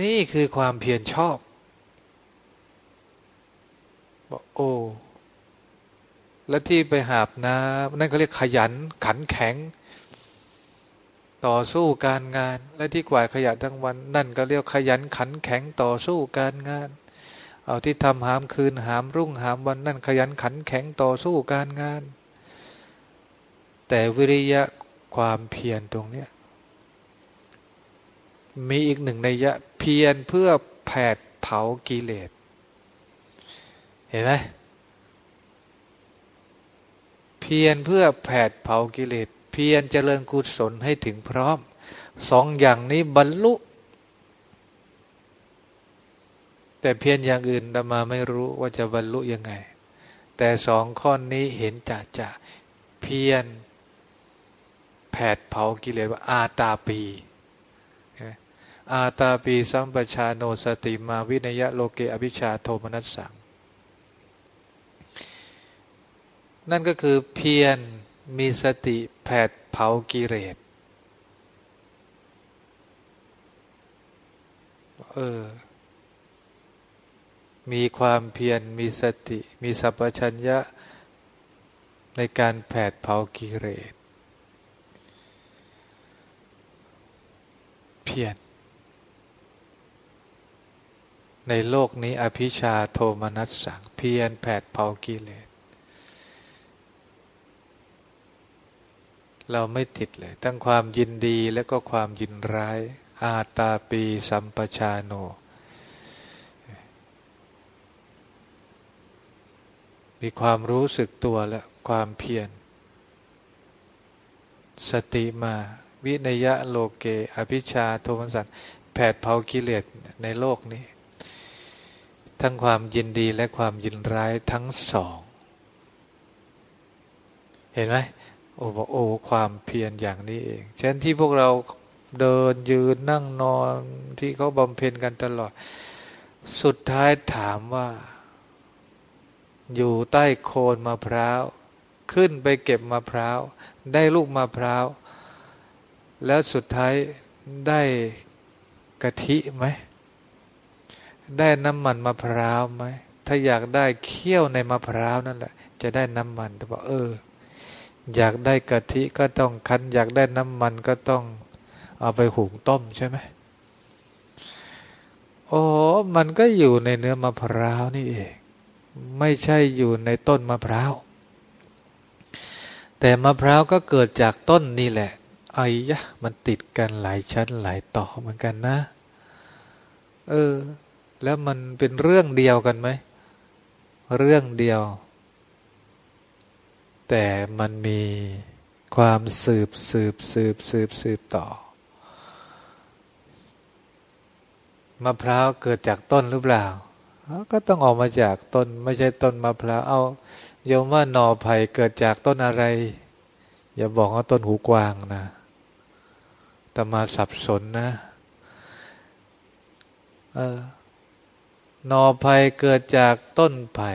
A: นี่คือความเพียรชอบ บอกโอ้แล้วที่ไปหาบน้ำนั่นเขาเรียกขยันขันแข็ง ต่อสู้การงาน และที่กวาดขยะทั้งวัน นั่นก็เรียกขยันขันแข็งต่อสู้การงาน เอาที่ทำหามคืนหามรุ่งหามวันนั่นขยันขันแข็งต่อสู้การงาน แต่วิริยะความเพียรตรงเนี้ย มีอีกหนึ่งในยะเพียรเพื่อแผดเผากิเลส เห็นไหมเพียรเพื่อแผดเผากิเลส เพียรเจริญกุศลให้ถึงพร้อม สองอย่างนี้บรรลุ แต่เพียรอย่างอื่นดามาไม่รู้ว่าจะบรรลุยังไง แต่สองข้อนี้เห็นจะจะเพียรแผดเผากิเลสว่าอาตาปี อาตาปีสัมปชาโนสติมาวินยะโลเกอภิชาโทมนัสสังนั่นก็คือเพียรมีสติแผดเผากิเลสเออ มีความเพียรมีสติ มีสัพชัญญะ ในการแผดเผากิเลสเพียร ในโลกนี้อภิชาโทมนัสสังเพียรแผดเผากิเลส เราไม่ติดเลย ทั้งความยินดีและก็ความยินร้าย อาตาปีสัมปชาโน มีความรู้สึกตัวและความเพียร สติมา วินยะโลเก อภิชาโทมันสันแผดเผากิเลสในโลกนี้ ทั้งความยินดีและความยินร้ายทั้งสอง เห็นไหมโอ้บอกโอ้ความเพียรอย่างนี้เองฉะนั้นที่พวกเราเดินยืนนั่งนอนที่เขาบำเพ็ญกันตลอด สุดท้ายถามว่า อยู่ใต้โคนมะพร้าว ขึ้นไปเก็บมะพร้าว ได้ลูกมะพร้าว แล้วสุดท้ายได้กะทิไหม ได้น้ำมันมะพร้าวไหมถ้าอยากได้เคี่ยวในมะพร้าวนั่นแหละ จะได้น้ำมันแต่บอกเออ อยากได้กะทิก็ต้องคั้น อยากได้น้ำมันก็ต้องเอาไปหุงต้มใช่ไหมโอ้มันก็อยู่ในเนื้อมะพร้าวนี่เอง ไม่ใช่อยู่ในต้นมะพร้าวแต่มะพร้าวก็เกิดจากต้นนี่แหละไอ้ยะ มันติดกันหลายชั้นหลายต่อเหมือนกันนะ เออ แล้วมันเป็นเรื่องเดียวกันไหม เรื่องเดียว แต่มันมีความสืบสืบสืบสืบสืบต่อมะพร้าวเกิดจากต้นหรือเปล่า ก็ต้องออกมาจากต้น ไม่ใช่ต้นมะพร้าว เอาโยมว่าหน่อไผ่เกิดจากต้นอะไร อย่าบอกว่าต้นหูกวางนะแต่มาสับสนนะ เออ หน่อไผ่เกิดจากต้นไผ่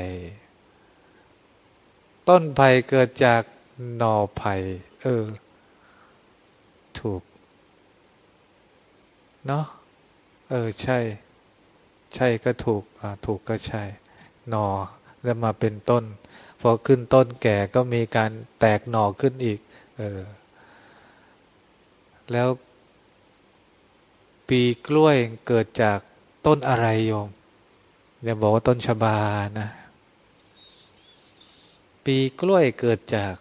A: ต้นไผ่เกิดจากหน่อไผ่เออ ถูก เนาะเออ ใช่ ใช่ก็ถูก อ่า ถูกก็ใช่ หน่อแล้วมาเป็นต้น พอขึ้นต้นแก่ก็มีการแตกหน่อขึ้นอีก เออ แล้ว ปีกล้วยเกิดจากต้นอะไรโยม อย่าบอกว่าต้นชบานะ ปีกล้วยเกิดจาก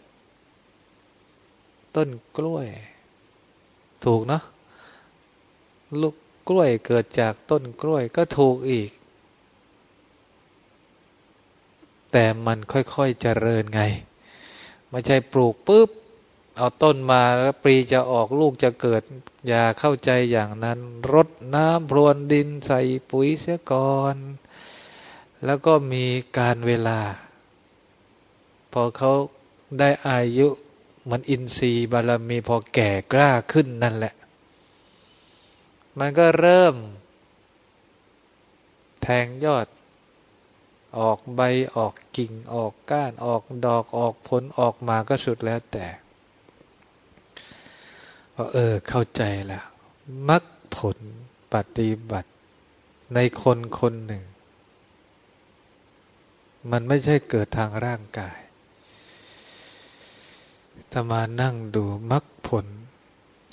A: ต้นกล้วย ถูกเนาะลูกกล้วยเกิดจากต้นกล้วยก็ถูกอีก แต่มันค่อยๆเจริญไง ไม่ใช่ปลูกปุ๊บ เอาต้นมาแล้วปรีจะออกลูกจะเกิด อย่าเข้าใจอย่างนั้น รดน้ำพรวนดินใส่ปุ๋ยเสียก่อน แล้วก็มีการเวลา พอเขาได้อายุมันอินทรีย์บารมีพอแก่กล้าขึ้นนั่นแหละ มันก็เริ่ม แทงยอด ออกใบออกกิ่งออกก้านออกดอกออกผลออกมาก็สุดแล้วแต่ก็เออเข้าใจแล้วมรรคผลปฏิบัติในคนคนหนึ่ง มันไม่ใช่เกิดทางร่างกายถ้ามานั่งดูมรรคผล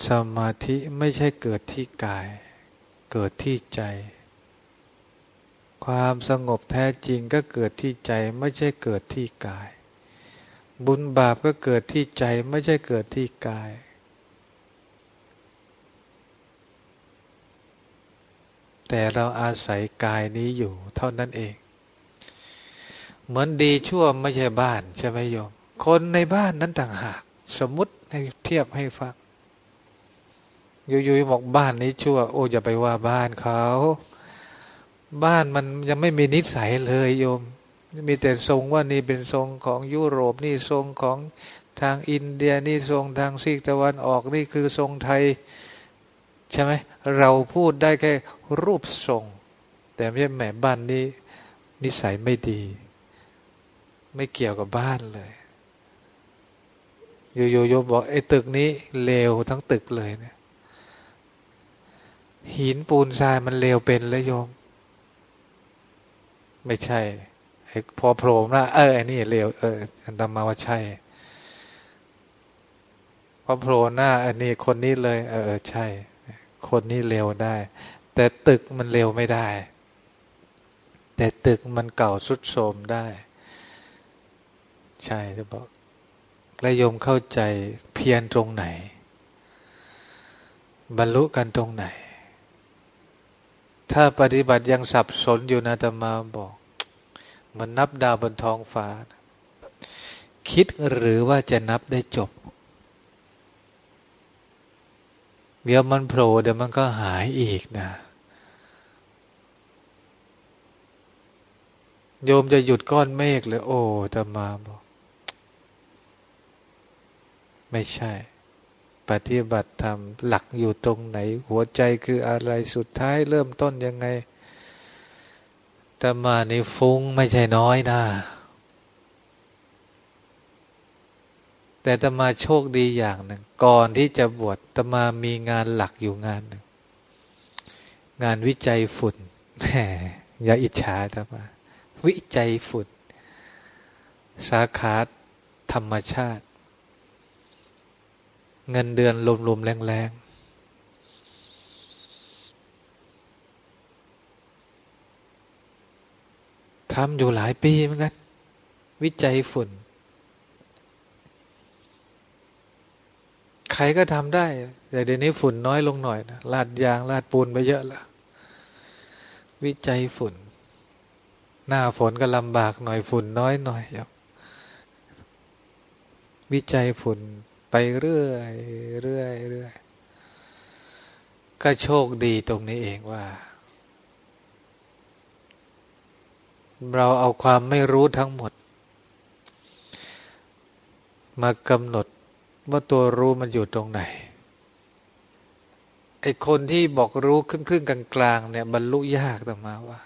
A: สมาธิไม่ใช่เกิดที่กาย เกิดที่ใจ ความสงบแท้จริงก็เกิดที่ใจไม่ใช่เกิดที่กาย บุญบาปก็เกิดที่ใจไม่ใช่เกิดที่กาย แต่เราอาศัยกายนี้อยู่เท่านั้นเอง เหมือนดีชั่วไม่ใช่บ้านใช่ไหมโยม คนในบ้านนั้นต่างหาก สมมติให้เทียบให้ฟังอยู่ๆบอกบ้านนี้ชั่ว โอ้อย่าไปว่าบ้านเขา บ้านมันยังไม่มีนิสัยเลยโยม มีแต่ทรงว่านี่เป็นทรงของยุโรปนี่ทรงของทางอินเดียนี่ทรงทางซีกตะวันออกนี่คือทรงไทย ใช่ไหมเราพูดได้แค่รูปทรง แต่ไม่ใช่แหมบ้านนี้นิสัยไม่ดี ไม่เกี่ยวกับบ้านเลยโยโยโยบอกไอ้ตึกนี้เลวทั้งตึกเลยเนี่ย หินปูนทรายมันเลวเป็นเลยโยม ไม่ใช่ไอ้พอโผล่มาเออไอ้นี่เลวเอออันตมาว่าใช่ พอโผล่หน้าอันนี้คนนี้เลย เออใช่ คนนี้เร็วได้ แต่ตึกมันเร็วไม่ได้ แต่ตึกมันเก่าสุดโทรมได้ ใช่จะบอกและโยมเข้าใจเพียรตรงไหน บรรลุกันตรงไหน ถ้าปฏิบัติยังสับสนอยู่นะตมาบอก มันนับดาวบนท้องฟ้า คิดหรือว่าจะนับได้จบ เดี๋ยวมันโผล่เดี๋ยวมันก็หายอีกนะ โยมจะหยุดก้อนเมฆเลยโอ้ตมาบอก ไม่ใช่ ปฏิบัติธรรมหลักอยู่ตรงไหน หัวใจคืออะไรสุดท้ายเริ่มต้นยังไงตมานี่ฟุ้งไม่ใช่น้อยนะแต่ตมาโชคดีอย่างหนึ่ง ก่อนที่จะบวชตมามีงานหลักอยู่งานหนึ่ง งานวิจัยฝุ่นแหมอย่าอิจฉาธรรมา วิจัยฝุ่น สาขาธรรมชาติ เงินเดือนรวมๆแรงๆทำอยู่หลายปีเหมือนกัน วิจัยฝุ่น ใครก็ทำได้ แต่เดี๋ยวนี้ฝุ่นน้อยลงหน่อยนะลาดยางลาดปูนไปเยอะแล้ววิจัยฝุ่น หน้าฝนก็ลำบากหน่อยฝุ่นน้อยหน่อยครับวิจัยฝุ่น ไปเรื่อยเรื่อยเรื่อยก็โชคดีตรงนี้เองว่า เราเอาความไม่รู้ทั้งหมด มากำหนดว่าตัวรู้มันอยู่ตรงไหนไอคนที่บอกรู้ครึ่งครึ่งกลางกลางเนี่ยบรรลุยากแต่มาว่า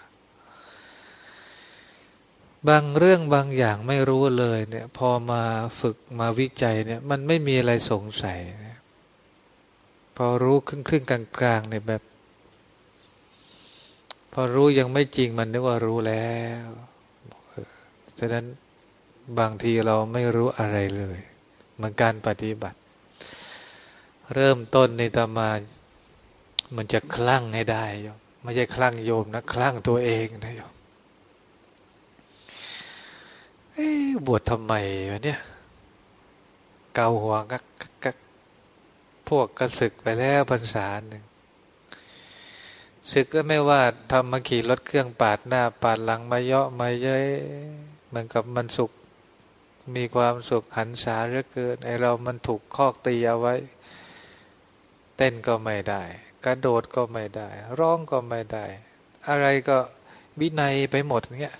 A: บางเรื่องบางอย่างไม่รู้เลยเนี่ย พอมาฝึกมาวิจัยเนี่ย มันไม่มีอะไรสงสัยพอรู้ครึ่งครึ่งกลางกลางเนี่ยแบบ พอรู้ยังไม่จริงมันนึกว่ารู้แล้วฉะนั้นบางทีเราไม่รู้อะไรเลยเหมือนการปฏิบัติ เริ่มต้นในตมา มันจะคลั่งให้ได้โยมไม่ใช่คลั่งโยมนะ คลั่งตัวเองนะโยม บวชทำไมวะเนี่ย เกาหัวกักกักพวกกระศึกไปแล้วพรรษาหนึ่งศึกก็ไม่ว่าทำมาขี่รถเครื่องปาดหน้า ปาดหลังมาเยาะมาเย้ยเหมือนกับมันสุข มีความสุขหันษาเหลือเกินไอเรามันถูกคอกตีเอาไว้ เต้นก็ไม่ได้ กระโดดก็ไม่ได้ ร้องก็ไม่ได้ อะไรก็วินัยไปหมดเงี้ย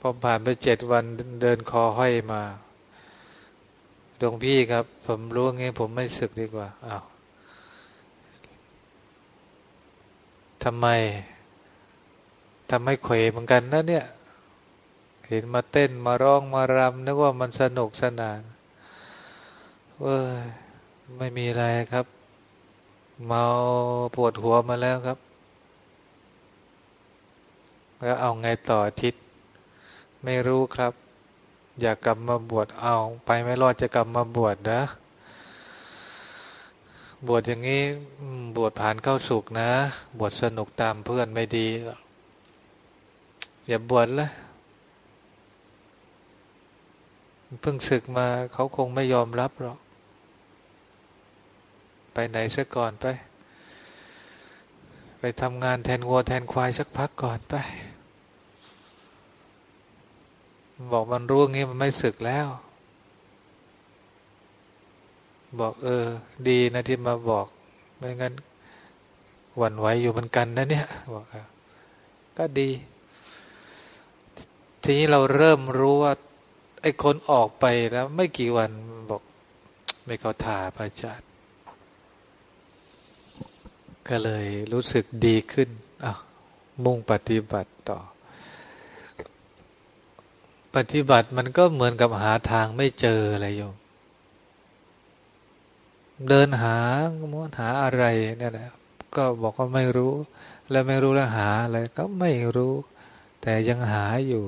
A: พอผ่านไปเจ็ดวันเดินคอห้อยมาหลวงพี่ครับ ผมรู้งี้ผมไม่ศึกดีกว่าอ้าวทำไมทำให้เขวเหมือนกันนะเนี่ย เห็นมาเต้นมาร้องมารำนึกว่ามันสนุกสนานเว้ยไม่มีอะไรครับ เมาปวดหัวมาแล้วครับ แล้วเอาไงต่อทิศไม่รู้ครับ อยากกลับมาบวชเอา ไปไม่รอดจะกลับมาบวชนะบวชอย่างนี้บวชผ่านเข้าสุกนะ บวชสนุกตามเพื่อนไม่ดี อย่าบวชละเพิ่งศึกมาเขาคงไม่ยอมรับหรอก ไปไหนซะก่อนไปไป ทำงานแทนวัวแทนควายสักพักก่อนไป บอกมันรู้งี้มันไม่สึกแล้ว บอกเออ ดีนะที่มาบอก ไม่งั้นหวั่นไหวอยู่เหมือนกันนะเนี่ยบอกก็ดี ทีนี้เราเริ่มรู้ว่า ไอ้คนออกไปแล้ว ไม่กี่วันบอกไม่เขาถ่าพระอาจารย์ ก็เลยรู้สึกดีขึ้นอะมุ่งปฏิบัติต่อ ปฏิบัติมันก็เหมือนกับหาทางไม่เจออะไรโยมเดินหาม้วนหาอะไรเนี่ยแหละก็บอกว่าไม่รู้ แล้วไม่รู้แล้วหาอะไรก็ไม่รู้ แต่ยังหาอยู่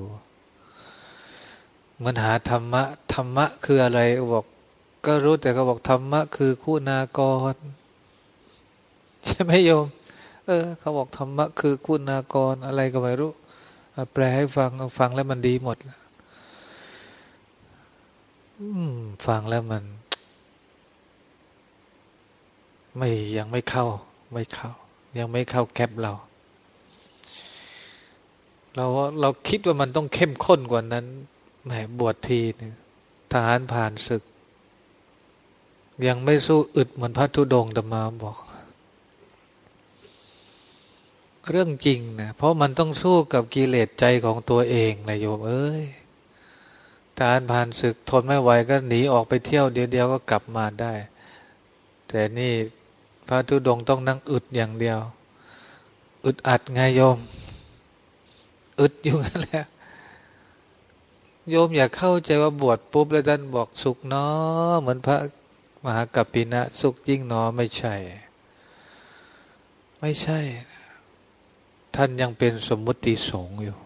A: เหมือนหาธรรมะธรรมะคืออะไรบอก ก็รู้แต่ก็บอกธรรมะคือคุณากร ใช่ไหมโยม เออ เขาบอกธรรมะคือคุณากรอะไรก็ไม่รู้แปลให้ฟังฟังแล้วมันดีหมดฟังแล้วมัน ไม่ยังไม่เข้า ไม่เข้า ยังไม่เข้าแคปเรา เราเราคิดว่ามันต้องเข้มข้นกว่านั้นแหมบวชทีนี่ทหารผ่านศึก ยังไม่สู้อึดเหมือนพระธุดงค์ตมาบอก เรื่องจริงนะเพราะมันต้องสู้กับกิเลสใจของตัวเองนะโยมเอ้ยทานผ่านศึกทนไม่ไหวก็หนีออกไปเที่ยวเดียวๆก็กลับมาได้ แต่นี่พระธุดงต้องนั่งอึดอย่างเดียว อึดอัดไงโยม อึดอยู่นั่นแหละโยมอย่าเข้าใจว่าบวชปุ๊บแล้วท่านบอกสุขเนาะเหมือนพระมหากัปปินะ สุขยิ่งเนาะไม่ใช่ ไม่ใช่ ท่านยังเป็นสมมุติสงฆ์อยู่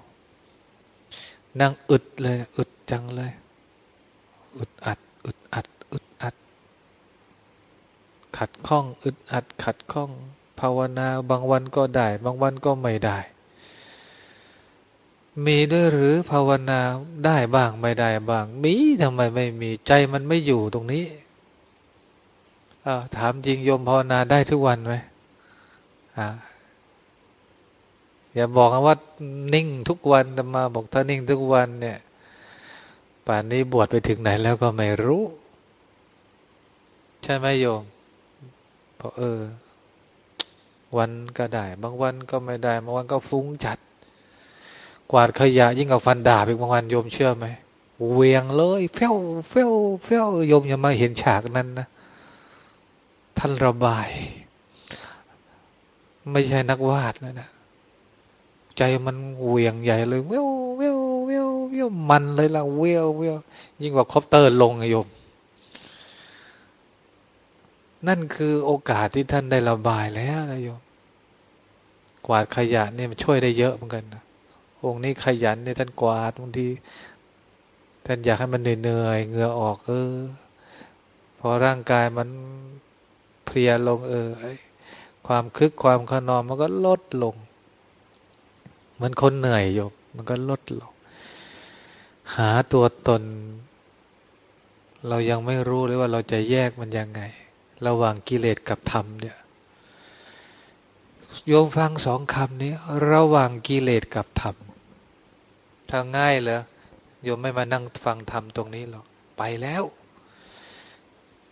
A: นั่งอึดเลย อึดจังเลย อึดอัด อึดอัด อึดอัด ขัดข้อง อึดอัด ขัดข้อง ภาวนาบางวันก็ได้ บางวันก็ไม่ได้ มีด้วยหรือภาวนาได้บ้างไม่ได้บ้าง มีทำไมไม่มีใจมันไม่อยู่ตรงนี้ถามจริงโยมภาวนาได้ทุกวันไหมอ อย่าบอกว่านิ่งทุกวันแต่มาบอกถ้านิ่งทุกวันเนี่ย ป่านนี้บวชไปถึงไหนแล้วก็ไม่รู้ ใช่ไหมโยมเพราะเออ วันก็ได้ บางวันก็ไม่ได้บางวันก็ฟุ้งจัด กวาดขยะ ยิ่งกับฟันดาบอีกบางวันโยมเชื่อไหมเวียงเลยเฟ้วเฟ้วเฟ้วโยมอย่ามาเห็นฉากนั้นนะท่านระบาย ไม่ใช่นักวาดนะนะ ใจมันเวียงใหญ่เลยเววเววเววเววมันเลยละเววเววยิ่งกว่าคอปเตอร์ลงโยม นั่นคือโอกาสที่ท่านได้ระบายแล้วนะโยม กวาดขยะนี่มันช่วยได้เยอะเหมือนกันนะองค์นี้ขยันเนี่ยท่านกวาดบางทีท่านอยากให้มันเหนื่อยเหงื่อออก เออ พอร่างกายมันเพลียลงเออความคึกความขนอมมันก็ลดลง มือนคนเหนื่อยอยู่มันก็ลดลงหาตัวตน เรายังไม่รู้เลยว่าเราจะแยกมันยังไง ระหว่างกิเลสกับธรรมเนี่ยโยมฟังสองคำนี้ ระหว่างกิเลสกับธรรมถ้าง่ายเหรอโยมไม่มานั่งฟังธรรมตรงนี้หรอกไปแล้ว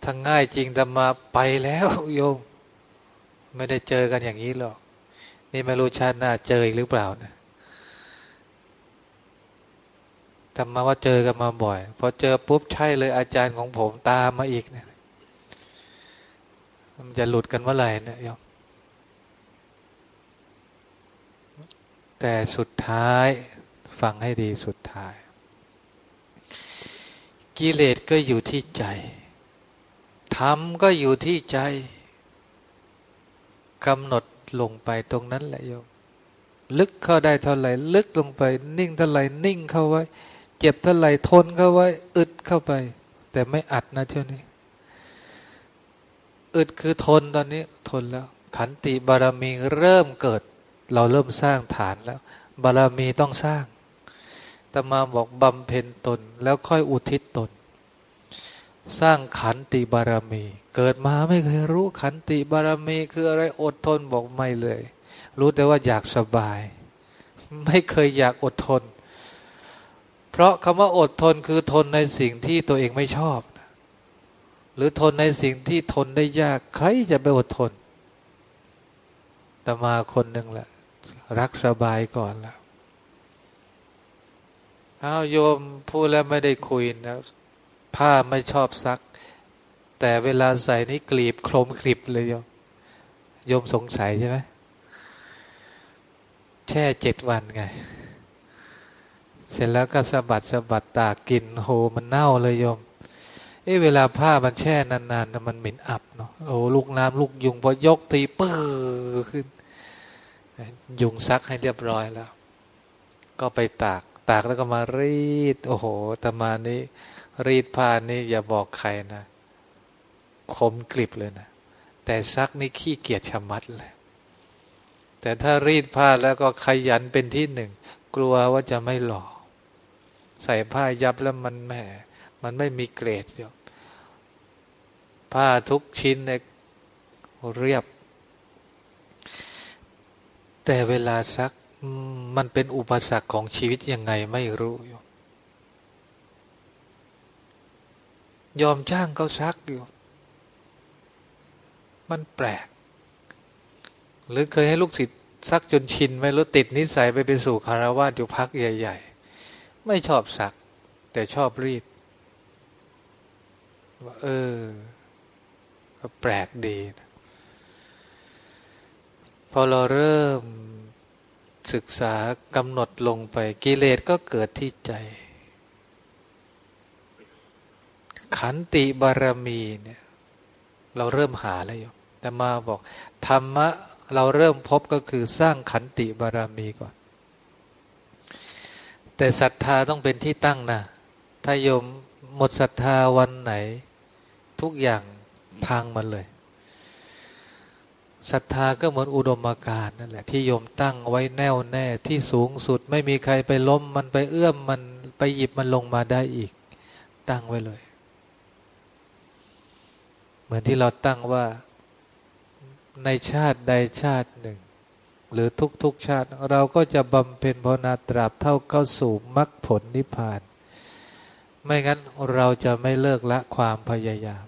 A: ถ้าง่ายจริงแต่มาไปแล้วโยม ไม่ได้เจอกันอย่างนี้หรอก นี่ไม่รู้ชาติหน้าเจออีกหรือเปล่านะ ทำมาว่าเจอกันมาบ่อย พอเจอปุ๊บใช่เลยอาจารย์ของผมตามมาอีกเนี่ย มันจะหลุดกันเมื่อไหร่เนี่ยโยมแต่สุดท้ายฟังให้ดีสุดท้าย กิเลสก็อยู่ที่ใจธรรมก็อยู่ที่ใจกำหนดลงไปตรงนั้นแหละโยม ลึกเข้าได้เท่าไหร่ ลึกลงไป นิ่งเท่าไหร่ นิ่งเข้าไว้ เจ็บเท่าไหร่ทนเข้าไว้ อึดเข้าไป แต่ไม่อัดนะเท่านี้ อึดคือทนตอนนี้ทนแล้ว ขันติบารมีเริ่มเกิด เราเริ่มสร้างฐานแล้ว บารมีต้องสร้างตมาบอกบำเพ็ญตน แล้วค่อยอุทิศตน สร้างขันติบารมี เกิดมาไม่เคยรู้ขันติบารมีคืออะไรอดทนบอกไม่เลย รู้แต่ว่าอยากสบาย ไม่เคยอยากอดทน ราะคำว่าอดทนคือทนในสิ่งที่ตัวเองไม่ชอบ หรือทนในสิ่งที่ทนได้ยาก ใครจะไปอดทนแต่มาคนหนึ่งแหละ รักสบายก่อนแล้วอ้าวโยมพูดแล้วไม่ได้คุยนะผ้าไม่ชอบซัก แต่เวลาใส่นี่กลีบโครมกลีบเลยโยมโยมสงสัยใช่ไหมแช่เจ็ดวันไง เสร็จแล้วก็สะบัดสะบัดตากกินโหมันเน่าเลยโยม เอ้เวลาผ้ามันแช่นานๆมันเหม็นอับเนาะโอ้ลูกน้ำลูกยุงพอยกตีปื้อขึ้น ยุงซักให้เรียบร้อยแล้ว ก็ไปตากตากแล้วก็มารีด โอ้โหตมานี้ รีดผ้านี่อย่าบอกใครนะคมกริบเลยนะแต่ซักนี่ขี้เกียจชะมัดเลย แต่ถ้ารีดผ้าแล้วก็ขยันเป็นที่หนึ่ง กลัวว่าจะไม่หล่อ ใส่ผ้ายับแล้วมันแหมมันไม่มีเกรดอยู่ผ้าทุกชิ้นเนี่ยเรียบ แต่เวลาซักมันเป็นอุปสรรคของชีวิตยังไงไม่รู้อยู่ยอมจ้างเขาซักอยู่มันแปลก หรือเคยให้ลูกศิษย์ซักจนชินไหมรู้ติดนิสัยไปเป็นสู่คารวะอยู่พักใหญ่ ๆ ไม่ชอบซัก แต่ชอบรีดว่าเออ ก็แปลกดีนะพอเราเริ่มศึกษากำหนดลงไปกิเลสก็เกิดที่ใจ ขันติบารมีเนี่ย เราเริ่มหาแล้วโยมแต่มาบอก ธรรมะ เราเริ่มพบก็คือสร้างขันติบารมีก่อน แต่ศรัทธาต้องเป็นที่ตั้งนะถ้าโยมหมดศรัทธาวันไหน ทุกอย่างพังมันเลยศรัทธาก็เหมือนอุดมการนั่นแหละ ที่โยมตั้งไว้แน่วแน่ที่สูงสุดไม่มีใครไปล้มมันไปเอื้อมมันไปหยิบมันลงมาได้อีก ตั้งไว้เลย เหมือนที่เราตั้งว่าในชาติใดชาติหนึ่ง หรือทุกๆชาติ เราก็จะบำเพ็ญภาวนาตราบเท่าเข้าสู่มรรคผลนิพพาน ไม่งั้นเราจะไม่เลิกละความพยายาม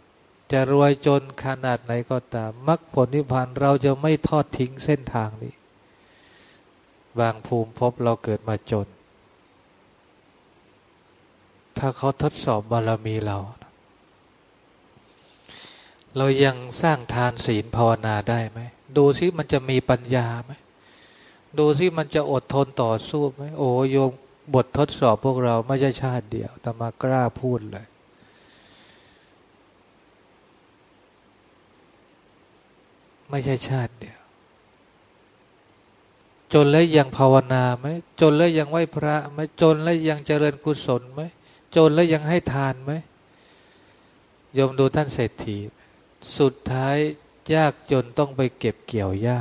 A: จะรวยจนขนาดไหนก็ตามมรรคผลนิพพานเราจะไม่ทอดทิ้งเส้นทางนี้ บางภูมิพบเราเกิดมาจน ถ้าเขาทดสอบบารมีเรา เรายังสร้างทานศีลภาวนาได้ไหมดูซิมันจะมีปัญญาไหม ดูซิมันจะอดทนต่อสู้ไหมโอ้โยมบททดสอบพวกเราไม่ใช่ชาติเดียวแต่มากล้าพูดเลย ไม่ใช่ชาติเดียว จนแล้วยังภาวนาไหมจนแล้วยังไหวพระไหมจนแล้วยังเจริญกุศลไหมจนแล้วยังให้ทานไหมยมดูท่านเศรษฐี สุดท้ายยากจนต้องไปเก็บเกี่ยวหญ้า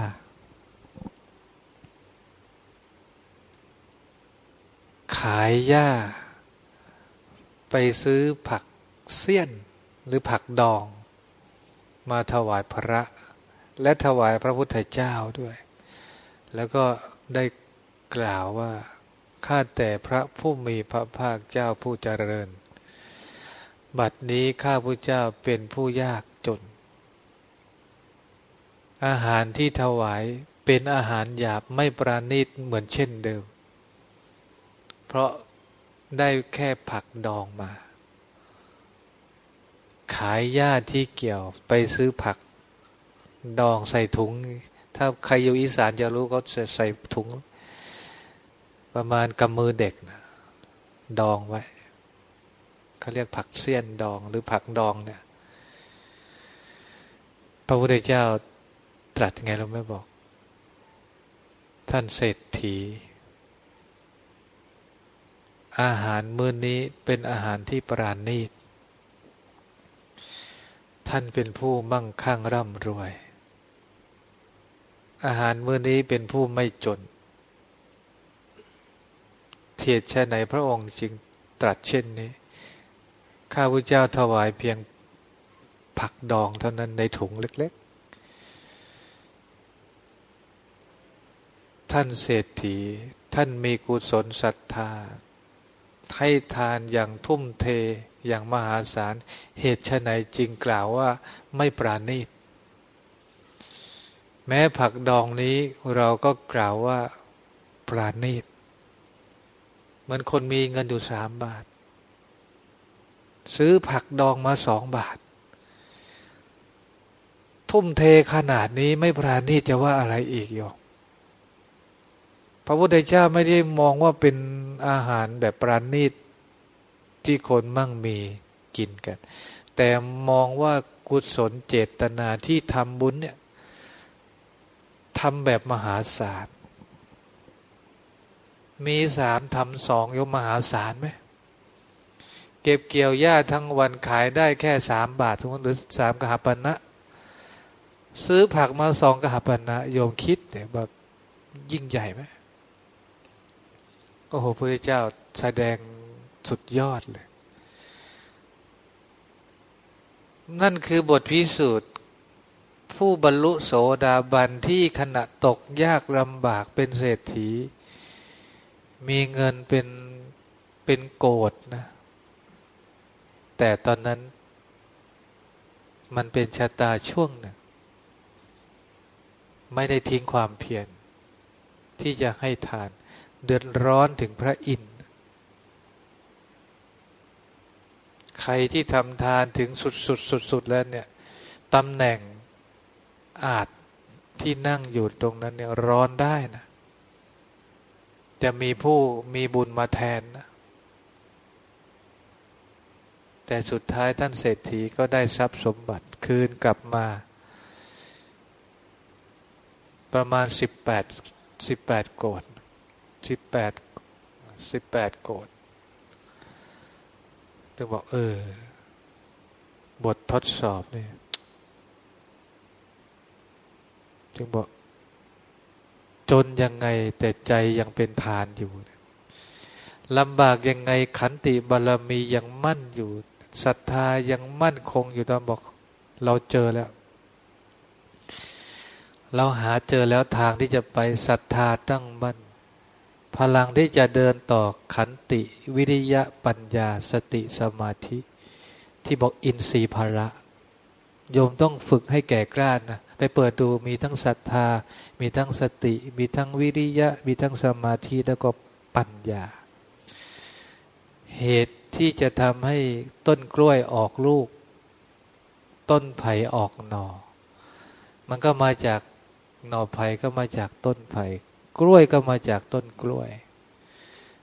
A: ขายหญ้า ไปซื้อผักเสี้ยนหรือผักดอง มาถวายพระ และถวายพระพุทธเจ้าด้วย แล้วก็ได้กล่าวว่าข้าแต่พระผู้มีพระภาคเจ้าผู้เจริญ บัดนี้ข้าพระเจ้าเป็นผู้ยากจน อาหารที่ถวายเป็นอาหารหยาบไม่ปราณีตเหมือนเช่นเดิม เพราะได้แค่ผักดองมา ขายหญ้าที่เกี่ยวไปซื้อผักดองใส่ถุง ถ้าใครอยู่อีสานจะรู้เขาจะใส่ถุง ประมาณกำมือเด็กนะดองไว้เขาเรียกผักเสี้ยนดองหรือผักดองเนี่ย พระพุทธเจ้าตรัสไงเราไม่บอก ท่านเศรษฐี อาหารมื้อนี้เป็นอาหารที่ปราณีต ท่านเป็นผู้มั่งคั่งร่ำรวย อาหารมื้อนี้เป็นผู้ไม่จนเทียดแช่ไหนพระองค์จึงตรัสเช่นนี้ ข้าพุทธเจ้าถวายเพียงผักดองเท่านั้นในถุงเล็ก ๆ ท่านเศรษฐี ท่านมีกุศลศรัทธา ให้ทานอย่างทุ่มเทอย่างมหาศาล เหตุไฉนจึงกล่าวว่าไม่ปราณีต แม้ผักดองนี้เราก็กล่าวว่าปราณีต เหมือนคนมีเงินอยู่สามบาท ซื้อผักดองมาสองบาท ทุ่มเทขนาดนี้ไม่ปราณีตจะว่าอะไรอีกโยม พระพุทธเจ้าไม่ได้มองว่าเป็นอาหารแบบปราณีตที่คนมั่งมีกินกัน แต่มองว่ากุศลเจตนาที่ทำบุญเนี่ยทำแบบมหาศาลมีสามทำสองยมมหาศาลไหมเก็บเกี่ยวหญ้าทั้งวันขายได้แค่สามบาททุกหรือสามกหปันนะ ซื้อผักมาสองกหปันนะโยมคิดเนี่ยแบบยิ่งใหญ่ไหม โอ้โหพระเจ้าแสดงสุดยอดเลย นั่นคือบทพิสูจน์ ผู้บรรลุโสดาบันที่ขณะตกยากลำบากเป็นเศรษฐี มีเงินเป็นเป็นโกดนะ แต่ตอนนั้น มันเป็นชะตาช่วงหนึ่ง ไม่ได้ทิ้งความเพียรที่จะให้ทาน เดือดร้อนถึงพระอินทร์ใครที่ทำทานถึงสุดๆๆแล้วเนี่ยตำแหน่งอาจที่นั่งอยู่ตรงนั้นเนี่ยร้อนได้นะจะมีผู้มีบุญมาแทนนะแต่สุดท้ายท่านเศรษฐีก็ได้ทรัพย์สมบัติคืนกลับมา ประมาณสิบแปดสิบแปดโกด สิบแปดสิบแปดโกดถึงบอกเออ บททดสอบนี่จึงบอก จนยังไงแต่ใจยังเป็นทานอยู่ลำบากยังไงขันติบารมียังมั่นอยู่ศรัทธายังมั่นคงอยู่ตอนบอก เราเจอแล้ว เราหาเจอแล้วทางที่จะไปศรัทธาตั้งมั่น พลังที่จะเดินต่อขันติวิริยะปัญญาสติสมาธิ ที่บอกอินทรีย์ภาระโยมต้องฝึกให้แก่กล้านะไปเปิดดูมีทั้งศรัทธา มีทั้งสติ มีทั้งวิริยะ มีทั้งสมาธิแล้วก็ปัญญา เหตุที่จะทำให้ต้นกล้วยออกลูก ต้นไผ่ออกหนอ่อ มันก็มาจากหน่อไผ่ก็มาจากต้นไผ่ กล้วยก็มาจากต้นกล้วย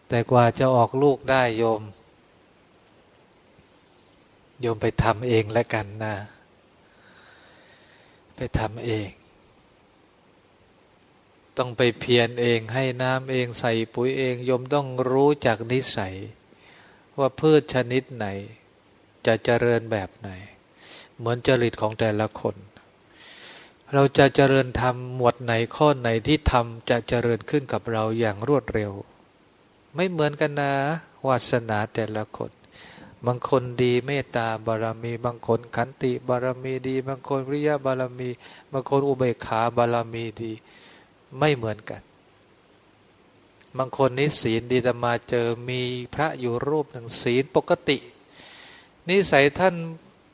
A: แต่กว่าจะออกลูกได้โยม โยมไปทำเองแล้วกันนะ ไปทำเอง ต้องไปเพียรเองให้น้ำเองใส่ปุ๋ยเองโยมต้องรู้จากนิสัย ว่าพืชชนิดไหน จะเจริญแบบไหน เหมือนจริตของแต่ละคน เราจะเจริญธรรมหมวดไหนข้อไหนที่ทำจะเจริญขึ้นกับเราอย่างรวดเร็ว ไม่เหมือนกันนะวาสนาแต่ละคนบางคนดีเมตตาบารมี บางคนขันติบารมีดี บางคนวิริยะบารมี บางคนอุเบกขาบารมีดี ไม่เหมือนกัน บางคนนิศีลดีแต่มาเจอมีพระอยู่รูปหนึ่งศีลปกติ นิสัยท่าน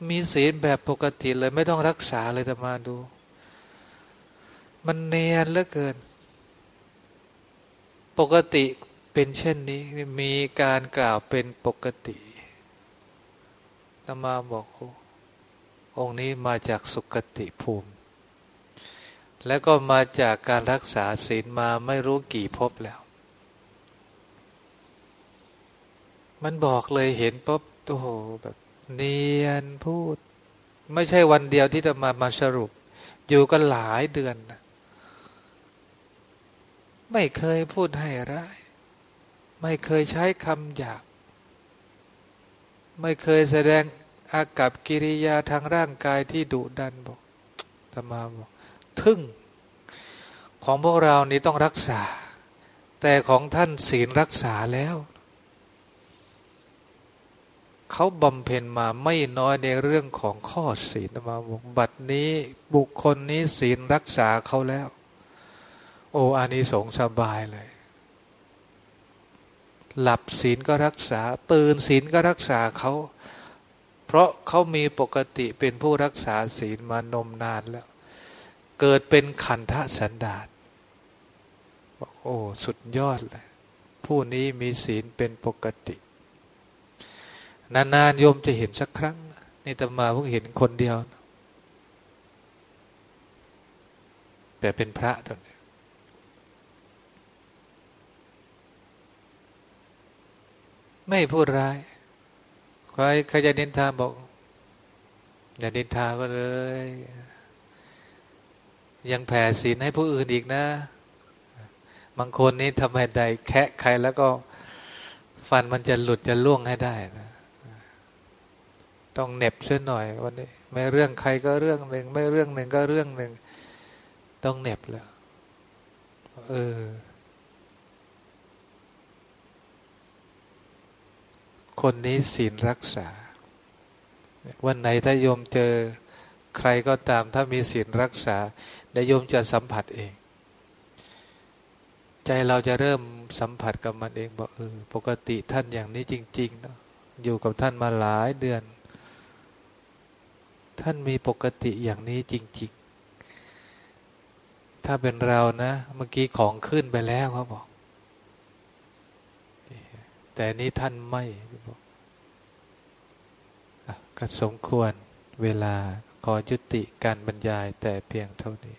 A: มีศีลแบบปกติเลยไม่ต้องรักษาเลยแต่มาดู มันเนียนเหลือเกิน ปกติเป็นเช่นนี้มีการกล่าวเป็นปกตินมาบอกองค์นี้มาจากสุกติภูมิ แล้วก็มาจากการรักษาศีลมาไม่รู้กี่ภพแล้ว มันบอกเลยเห็นปุ๊บโอ้โหแบบเนียนพูด ไม่ใช่วันเดียวที่จะมามาสรุป อยู่กันหลายเดือนนะ ไม่เคยพูดให้ร้าย ไม่เคยใช้คำหยาบ ไม่เคยแสดงอากับกิริยาทางร่างกายที่ดุดันบอกตมาบอกทึ่ง ของพวกเรานี้ต้องรักษา แต่ของท่านศีลรักษาแล้วเขาบำเพ็ญมาไม่น้อยในเรื่องของข้อศีลมาบอกบัดนี้บุคคลนี้ศีลรักษาเขาแล้ว อ้อานิสงส์สบายเลย หลับศีลก็รักษา ตื่นศีลก็รักษาเขาเพราะเขามีปกติเป็นผู้รักษาศีลมานมนานแล้ว เกิดเป็นขันธสันดาษบอกโอ้สุดยอดเลย ผู้นี้มีศีลเป็นปกติ นานๆโยมจะเห็นสักครั้งนี่ตมาเพิ่งเห็นคนเดียว แต่เป็นพระตอนนี้ ไม่พูดร้ายใครใครจะนินทาบอก อย่านินทาก็เลย ยังแผ่ศีลให้ผู้อื่นอีกนะ บางคนนี้ทำให้ใดแคะใครแล้วก็ฟันมันจะหลุดจะล่วงให้ได้นะต้องเน็บเส้นหน่อยวันนี้ไม่เรื่องใครก็เรื่องหนึ่ง ไม่เรื่องหนึ่งก็เรื่องหนึ่ง ต้องเน็บแล้ว เออ คนนี้ศีลรักษา วันไหนถ้าโยมเจอใครก็ตามถ้ามีศีลรักษาเดี๋ยวโยมจะสัมผัสเอง ใจเราจะเริ่มสัมผัสกับมันเองบอกเออปกติท่านอย่างนี้จริงๆเนาะอยู่กับท่านมาหลายเดือน ท่านมีปกติอย่างนี้จริง ๆ ถ้าเป็นเรานะ เมื่อกี้ของขึ้นไปแล้วเขาบอก แต่นี้ท่านไม่ ก็สมควรเวลาขอยุติการบรรยายแต่เพียงเท่านี้